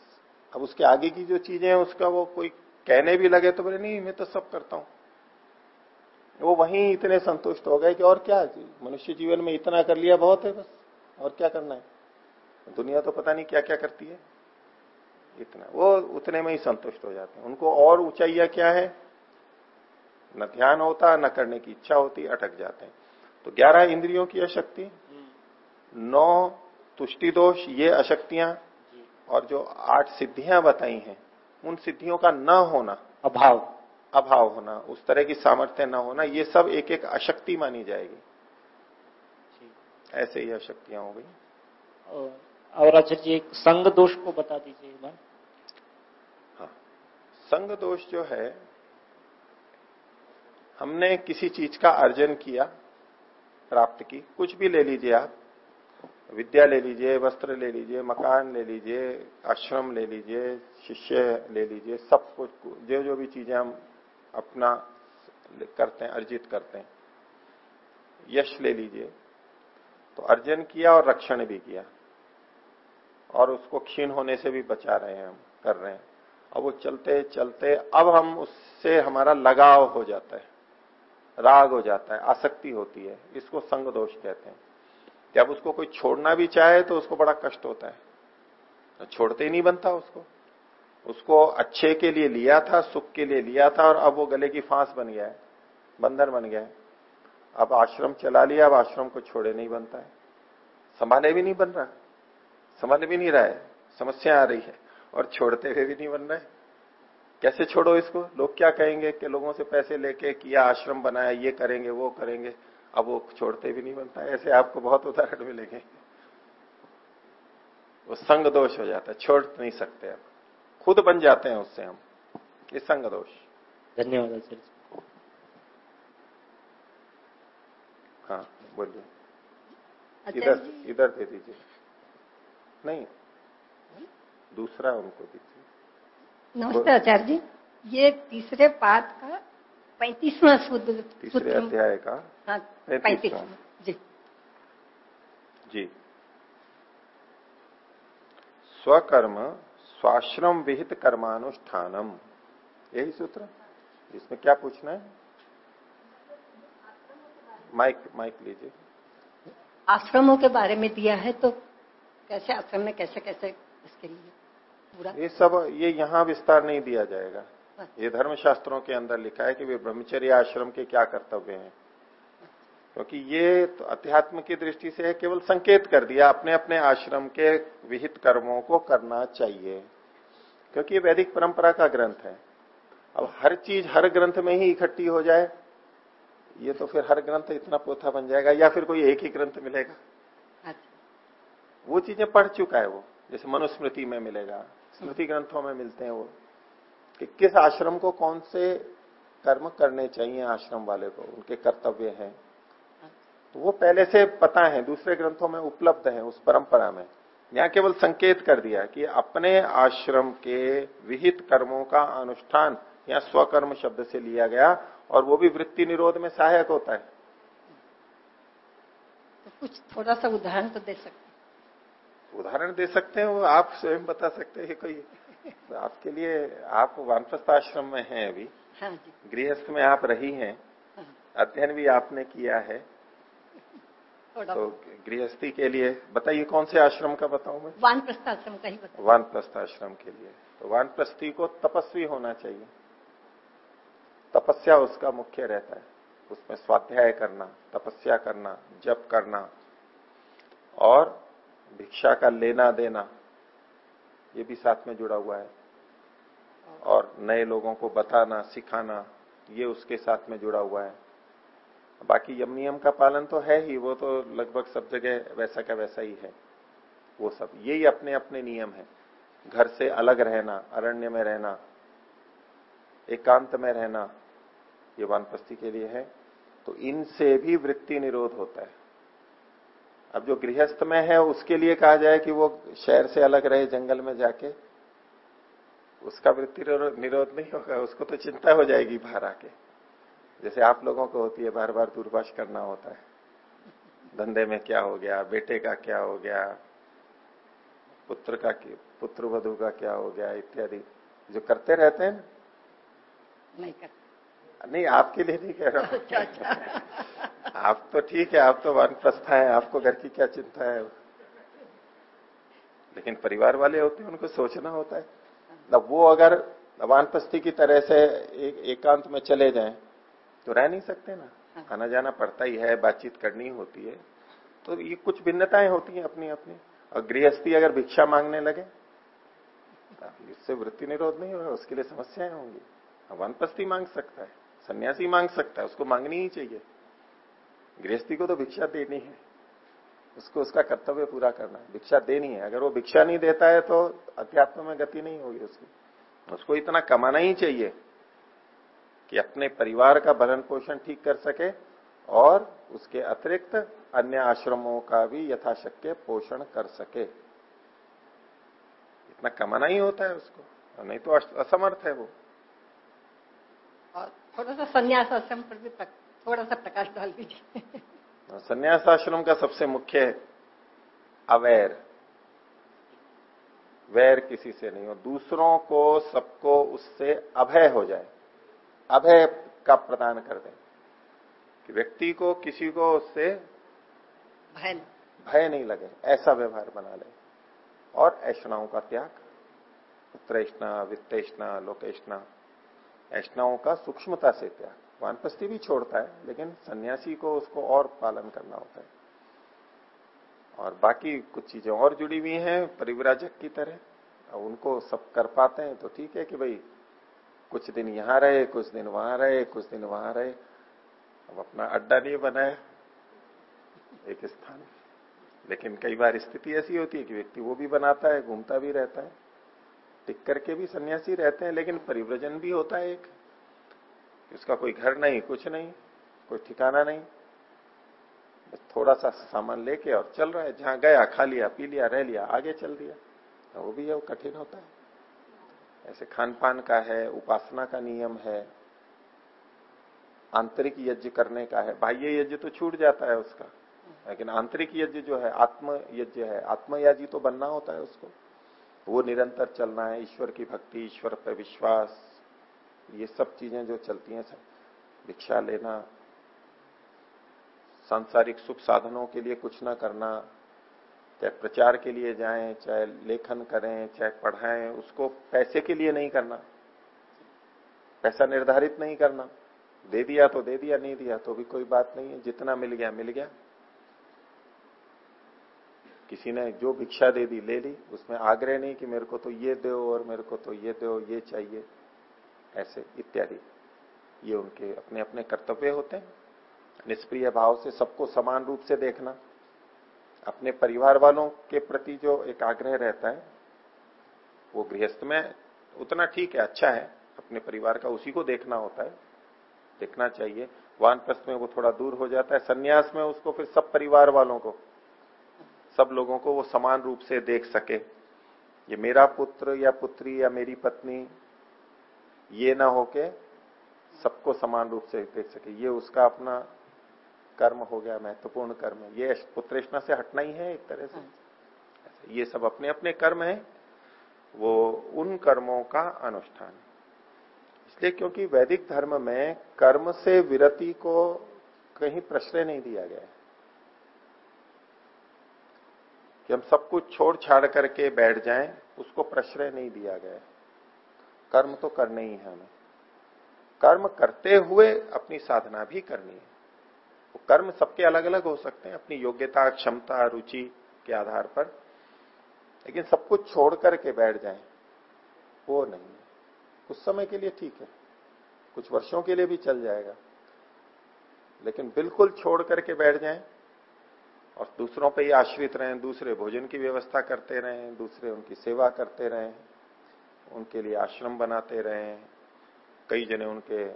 अब उसके आगे की जो चीज़ें हैं, उसका वो कोई कहने भी लगे तो बोले, नहीं, मैं तो सब करता हूँ। वो वहीं इतने संतुष्ट हो गए कि और क्या, मनुष्य जीवन में इतना कर लिया बहुत है बस, और क्या करना है? दुनिया तो पता नहीं क्या क्या करती है। इतना। वो उतने में ही संतुष्ट हो जाते हैं। उनको और ऊंचाइया क्या है? न ध्यान होता न करने की इच्छा होती अटक जाते हैं। तो ग्यारह इंद्रियों की अशक्ति नौ तुष्टि दोष ये अशक्तियाँ और जो आठ सिद्धियाँ बताई हैं उन सिद्धियों का न होना अभाव। अभाव होना उस तरह की सामर्थ्य न होना ये सब एक एक अशक्ति मानी जाएगी। ऐसे ही अशक्तियाँ हो गई। और अच्छा जी एक संग दोष को बता दीजिए एक बार। संग दोष जो है, हमने किसी चीज़ का अर्जन किया, प्राप्त की। कुछ भी ले लीजिए आप। विद्या ले लीजिए, वस्त्र ले लीजिए, मकान ले लीजिए, आश्रम ले लीजिए, शिष्य ले लीजिए, सब कुछ, जो जो भी चीज़ें हम अपना करते हैं, अर्जित करते हैं, यश ले लीजिए। तो अर्जन किया और रक्षण भी किया। और उसको क्षीण होने से भी बचा रहे हैं हम, कर रहे हैं। अब वो चलते चलते, अब हम उससे हमारा लगाव हो जाता है, राग हो जाता है, आसक्ति होती है, इसको संग दोष कहते हैं। जब उसको कोई छोड़ना भी चाहे तो उसको बड़ा कष्ट होता है। तो छोड़ते ही नहीं बनता उसको। उसको अच्छे के लिए लिया था, सुख के लिए लिया था और अब वो गले की फांस बन गया है, बंधन बन गया है। अब आश्रम चला लिया, अब आश्रम को छोड़े नहीं बनता है। संभाले भी नहीं बन रहा संभाले भी नहीं रहा है, समस्या आ रही है। और छोड़ते हुए भी नहीं बन रहा है। कैसे छोड़ो इसको? लोग क्या कहेंगे कि लोगों से पैसे लेके किया आश्रम बनाया ये करेंगे वो करेंगे। अब वो छोड़ते भी नहीं बनता ऐसे आपको बहुत उदाहरण मिलेंगे। वो संग दोष हो जाता है। छोड़ नहीं सकते अब। खुद बन जाते हैं उससे हम। ये संग दोष। धन्यवाद आचार्य हाँ बोलिए। इधर इधर दे दीजिए। नहीं। दूसरा उनको दीजिए। नमस्ते आचार्य जी ये तीसरे पाठ का पैंतीसवां सूत्र तीसरे अध्याय का हाँ पैंतीसवां। पैंतीसवां जी। जी। स्वकर्म स्वाश्रम विहित कर्मानुष्ठानम। यही सूत्र? इसमें क्या पूछना है? माइक माइक लीजिए। आश्रमों के बारे में दिया है तो कैसे आश्रम में कैसे कैसे इसके लिए? पूरा। ये सब ये यहाँ विस्तार नहीं दिया जाएगा। अच्छा। ये धर्म शास्त्रों के अंदर लिखा है कि वे ब्रह्मचर्य आश्रम के क्या कर्तव्य हैं। क्योंकि ये तो अध्यात्म की दृष्टि से है केवल संकेत कर दिया अपने अपने आश्रम के विहित कर्मों को करना चाहिए। क्योंकि ये वैदिक परंपरा का ग्रंथ है। अब हर चीज़ हर ग्रंथ में ही इकट्ठी हो जाए ये तो फिर हर ग्रंथ इतना पोथा बन जाएगा या फिर कोई एक ही ग्रंथ मिलेगा। अच्छा। वो चीज़ें पढ़ चुका है वो जैसे मनुस्मृति में मिलेगा। स्मृति ग्रंथों में मिलते हैं वो, कि किस आश्रम को कौन से कर्म करने चाहिए आश्रम वाले को, उनके कर्तव्य हैं। तो वो पहले से पता है, दूसरे ग्रंथों में उपलब्ध है, उस परंपरा में। यहाँ केवल संकेत कर दिया कि अपने आश्रम के विहित कर्मों का अनुष्ठान या स्वकर्म शब्द से लिया गया, और वो भी वृत्ति निरोध में सहायक होता है। तो कुछ थोड़ा सा उदाहरण तो दे सकते उदाहरण दे सकते हैं वो आप स्वयं बता सकते हैं कोई। तो आपके लिए आप वानप्रस्थ आश्रम में हैं अभी। हाँ गृहस्थ में आप रही हैं। हाँ, अध्ययन भी आपने किया है। तो गृहस्थी के लिए बताइए कौन से आश्रम का बताऊँ मैं? वानप्रस्थ आश्रम का ही बता वानप्रस्थ आश्रम के लिए। तो वानप्रस्थी को तपस्वी होना चाहिए। तपस्या उसका मुख्य रहता है। उसमें स्वाध्याय करना तपस्या करना जप करना। और भिक्षा का लेना देना, ये भी साथ में जुड़ा हुआ है। और नए लोगों को बताना, सिखाना, ये उसके साथ में जुड़ा हुआ है। बाकी यम नियम का पालन तो है ही, वो तो लगभग सब जगह वैसा का वैसा ही है। वो सब यही अपने अपने नियम है। घर से अलग रहना, अरण्य में रहना, एकांत में रहना, ये वानप्रस्थी के लिए है। तो इनसे भी वृत्ति निरोध होता है। अब जो गृहस्थ में है उसके लिए कहा जाए कि वो शहर से अलग रहे जंगल में जाके उसका वृत्ति निरोध नहीं होगा उसको तो चिंता हो जाएगी बाहर आके। जैसे आप लोगों को होती है बार बार दूरभाष करना होता है। धंधे में क्या हो गया बेटे का क्या हो गया पुत्र का पुत्र वधु का क्या हो गया इत्यादि। जो करते रहते हैं नहीं करते। नहीं आपके लिए नहीं कह रहा हूँ। आप तो ठीक है आप तो वन वानप्रस्था है आपको घर की क्या चिंता है? लेकिन परिवार वाले होते हैं उनको सोचना होता है। अब वो अगर वानप्रस्थी की तरह से एक एकांत में चले जाएँ तो रह नहीं सकते ना। हाँ। आना जाना पड़ता ही है बातचीत करनी होती है। तो ये कुछ भिन्नताएँ होती हैं अपनी अपनी। और गृहस्थी अगर भिक्षा मांगने लगे तो इससे वृत्ति निरोध नहीं होगा उसके लिए समस्याएँ होंगी। वनप्रस्थी मांग सकता है सन्यासी मांग सकता है उसको मांगनी ही चाहिए। गृहस्थी को तो भिक्षा देनी है। उसको उसका कर्तव्य पूरा करना है। भिक्षा देनी है। अगर वो भिक्षा नहीं देता है तो अध्यात्म में गति नहीं होगी उसकी। उसको इतना कमाना ही चाहिए कि अपने परिवार का भरण पोषण ठीक कर सके और उसके अतिरिक्त अन्य आश्रमों का भी यथाशक्य पोषण कर सके। इतना कमाना ही होता है उसको। नहीं तो असमर्थ है वो। और थोड़ा सा संन्यास आश्रम पर भी थोड़ा सा प्रकाश डाल दीजिए। संन्यास आश्रम का सबसे मुख्य अवैर। वैर किसी से नहीं हो दूसरों को सबको उससे अभय हो जाए। अभय का प्रदान कर दें। कि व्यक्ति को किसी को उससे भय भय नहीं लगे ऐसा व्यवहार बना ले। और ऐष्णाओं का त्याग। उत्तरेष्णा वित्तेष्णा लोकेष्णा ऐष्णाओं का सूक्ष्मता से त्याग। वानप्रस्थी भी छोड़ता है, लेकिन सन्यासी को उसको और पालन करना होता है। और बाकी कुछ चीज़ें और जुड़ी हुई हैं, परिवराजक की तरह। उनको सब कर पाते हैं तो ठीक है कि भाई, कुछ दिन यहाँ रहे, कुछ दिन वहाँ रहे, कुछ दिन वहाँ रहे। अब अपना अड्डा नहीं बनाए एक स्थान। लेकिन कई बार स्थिति ऐसी होती है कि व्यक्ति वो भी बनाता है, घूमता भी रहता है। टिक करके भी सन्यासी रहते हैं, लेकिन परिव्रजन भी होता है एक। उसका कोई घर नहीं, कुछ नहीं, कोई ठिकाना नहीं। बस थोड़ा सा सामान लेके और चल रहा है, जहाँ गया, खा लिया, पी लिया, रह लिया, आगे चल दिया। तो वो भी वो कठिन होता है। ऐसे खान पान का है, उपासना का नियम है, आंतरिक यज्ञ करने का है। बाह्य यज्ञ तो छूट जाता है उसका, लेकिन आंतरिक यज्ञ जो है, आत्म यज्ञ है, आत्मयाजी तो बनना होता है उसको। वो निरंतर चलना है, ईश्वर की भक्ति, ईश्वर पर विश्वास ये सब चीज़ें जो चलती हैं भिक्षा लेना, सांसारिक सुख साधनों के लिए कुछ ना करना, चाहे प्रचार के लिए जाएँ, चाहे लेखन करें, चाहे पढ़ाएँ, उसको पैसे के लिए नहीं करना। पैसा निर्धारित नहीं करना। दे दिया तो दे दिया, नहीं दिया तो भी कोई बात नहीं है। जितना मिल गया मिल गया। किसी ने जो भिक्षा दे दी, ले ली। उसमें आग्रह नहीं कि मेरे को तो ये दो और मेरे को तो ये दो, ये चाहिए। ऐसे इत्यादि। ये उनके अपने अपने कर्तव्य होते हैं। निष्प्रिय भाव से सबको समान रूप से देखना। अपने परिवार वालों के प्रति जो एक आग्रह रहता है, वो गृहस्थ में उतना ठीक है अच्छा है। अपने परिवार का उसी को देखना होता है। देखना चाहिए। वानप्रस्थ में वो थोड़ा दूर हो जाता है। संन्यास में उसको फिर सब परिवार वालों को, सब लोगों को वो समान रूप से देख सके। ये मेरा पुत्र या पुत्री या मेरी पत्नी ये ना होके सबको समान रूप से देख सके। ये उसका अपना कर्म हो गया महत्वपूर्ण कर्म है। ये पुत्रेष्णा से हटना ही है एक तरह से। ये सब अपने अपने कर्म है। वो उन कर्मों का अनुष्ठान इसलिए क्योंकि वैदिक धर्म में कर्म से विरति को कहीं प्रश्रय नहीं दिया गया कि हम सब कुछ छोड़ छाड़ करके बैठ जाएँ उसको प्रश्रय नहीं दिया गया कर्म तो करने ही है हमें। कर्म करते हुए अपनी साधना भी करनी है। वो कर्म सबके अलग अलग हो सकते हैं, अपनी योग्यता, क्षमता, रुचि के आधार पर। लेकिन सब कुछ छोड़ करके बैठ जाए, वो नहीं कुछ समय के लिए ठीक है, कुछ वर्षों के लिए भी चल जाएगा। लेकिन बिल्कुल छोड़ करके बैठ जाएँ और दूसरों पे ही आश्रित रहें, दूसरे भोजन की व्यवस्था करते रहें, दूसरे उनकी सेवा करते रहें। उनके लिए आश्रम बनाते रहे। कई जने उनके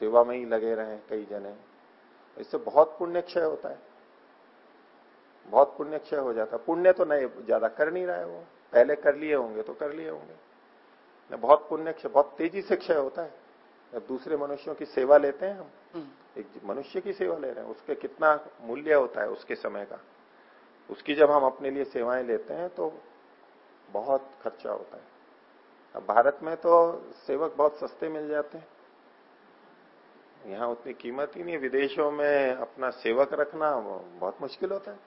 सेवा में ही लगे रहें कई जने। इससे बहुत पुण्य क्षय होता है। बहुत पुण्य क्षय हो जाता है। पुण्य तो नहीं ज़्यादा कर नहीं रहा है वो। पहले कर लिए होंगे तो कर लिए होंगे। बहुत पुण्य क्षय बहुत तेज़ी से क्षय होता है। जब दूसरे मनुष्यों की सेवा लेते हैं हम। हम्म। एक मनुष्य की सेवा ले रहे हैं। उसके कितना मूल्य होता है उसके समय का। उसकी जब हम अपने लिए सेवाएँ लेते हैं तो बहुत खर्चा होता है। अब भारत में तो सेवक बहुत सस्ते मिल जाते हैं। यहाँ उतनी कीमत ही नहीं, विदेशों में अपना सेवक रखना बहुत मुश्किल होता है।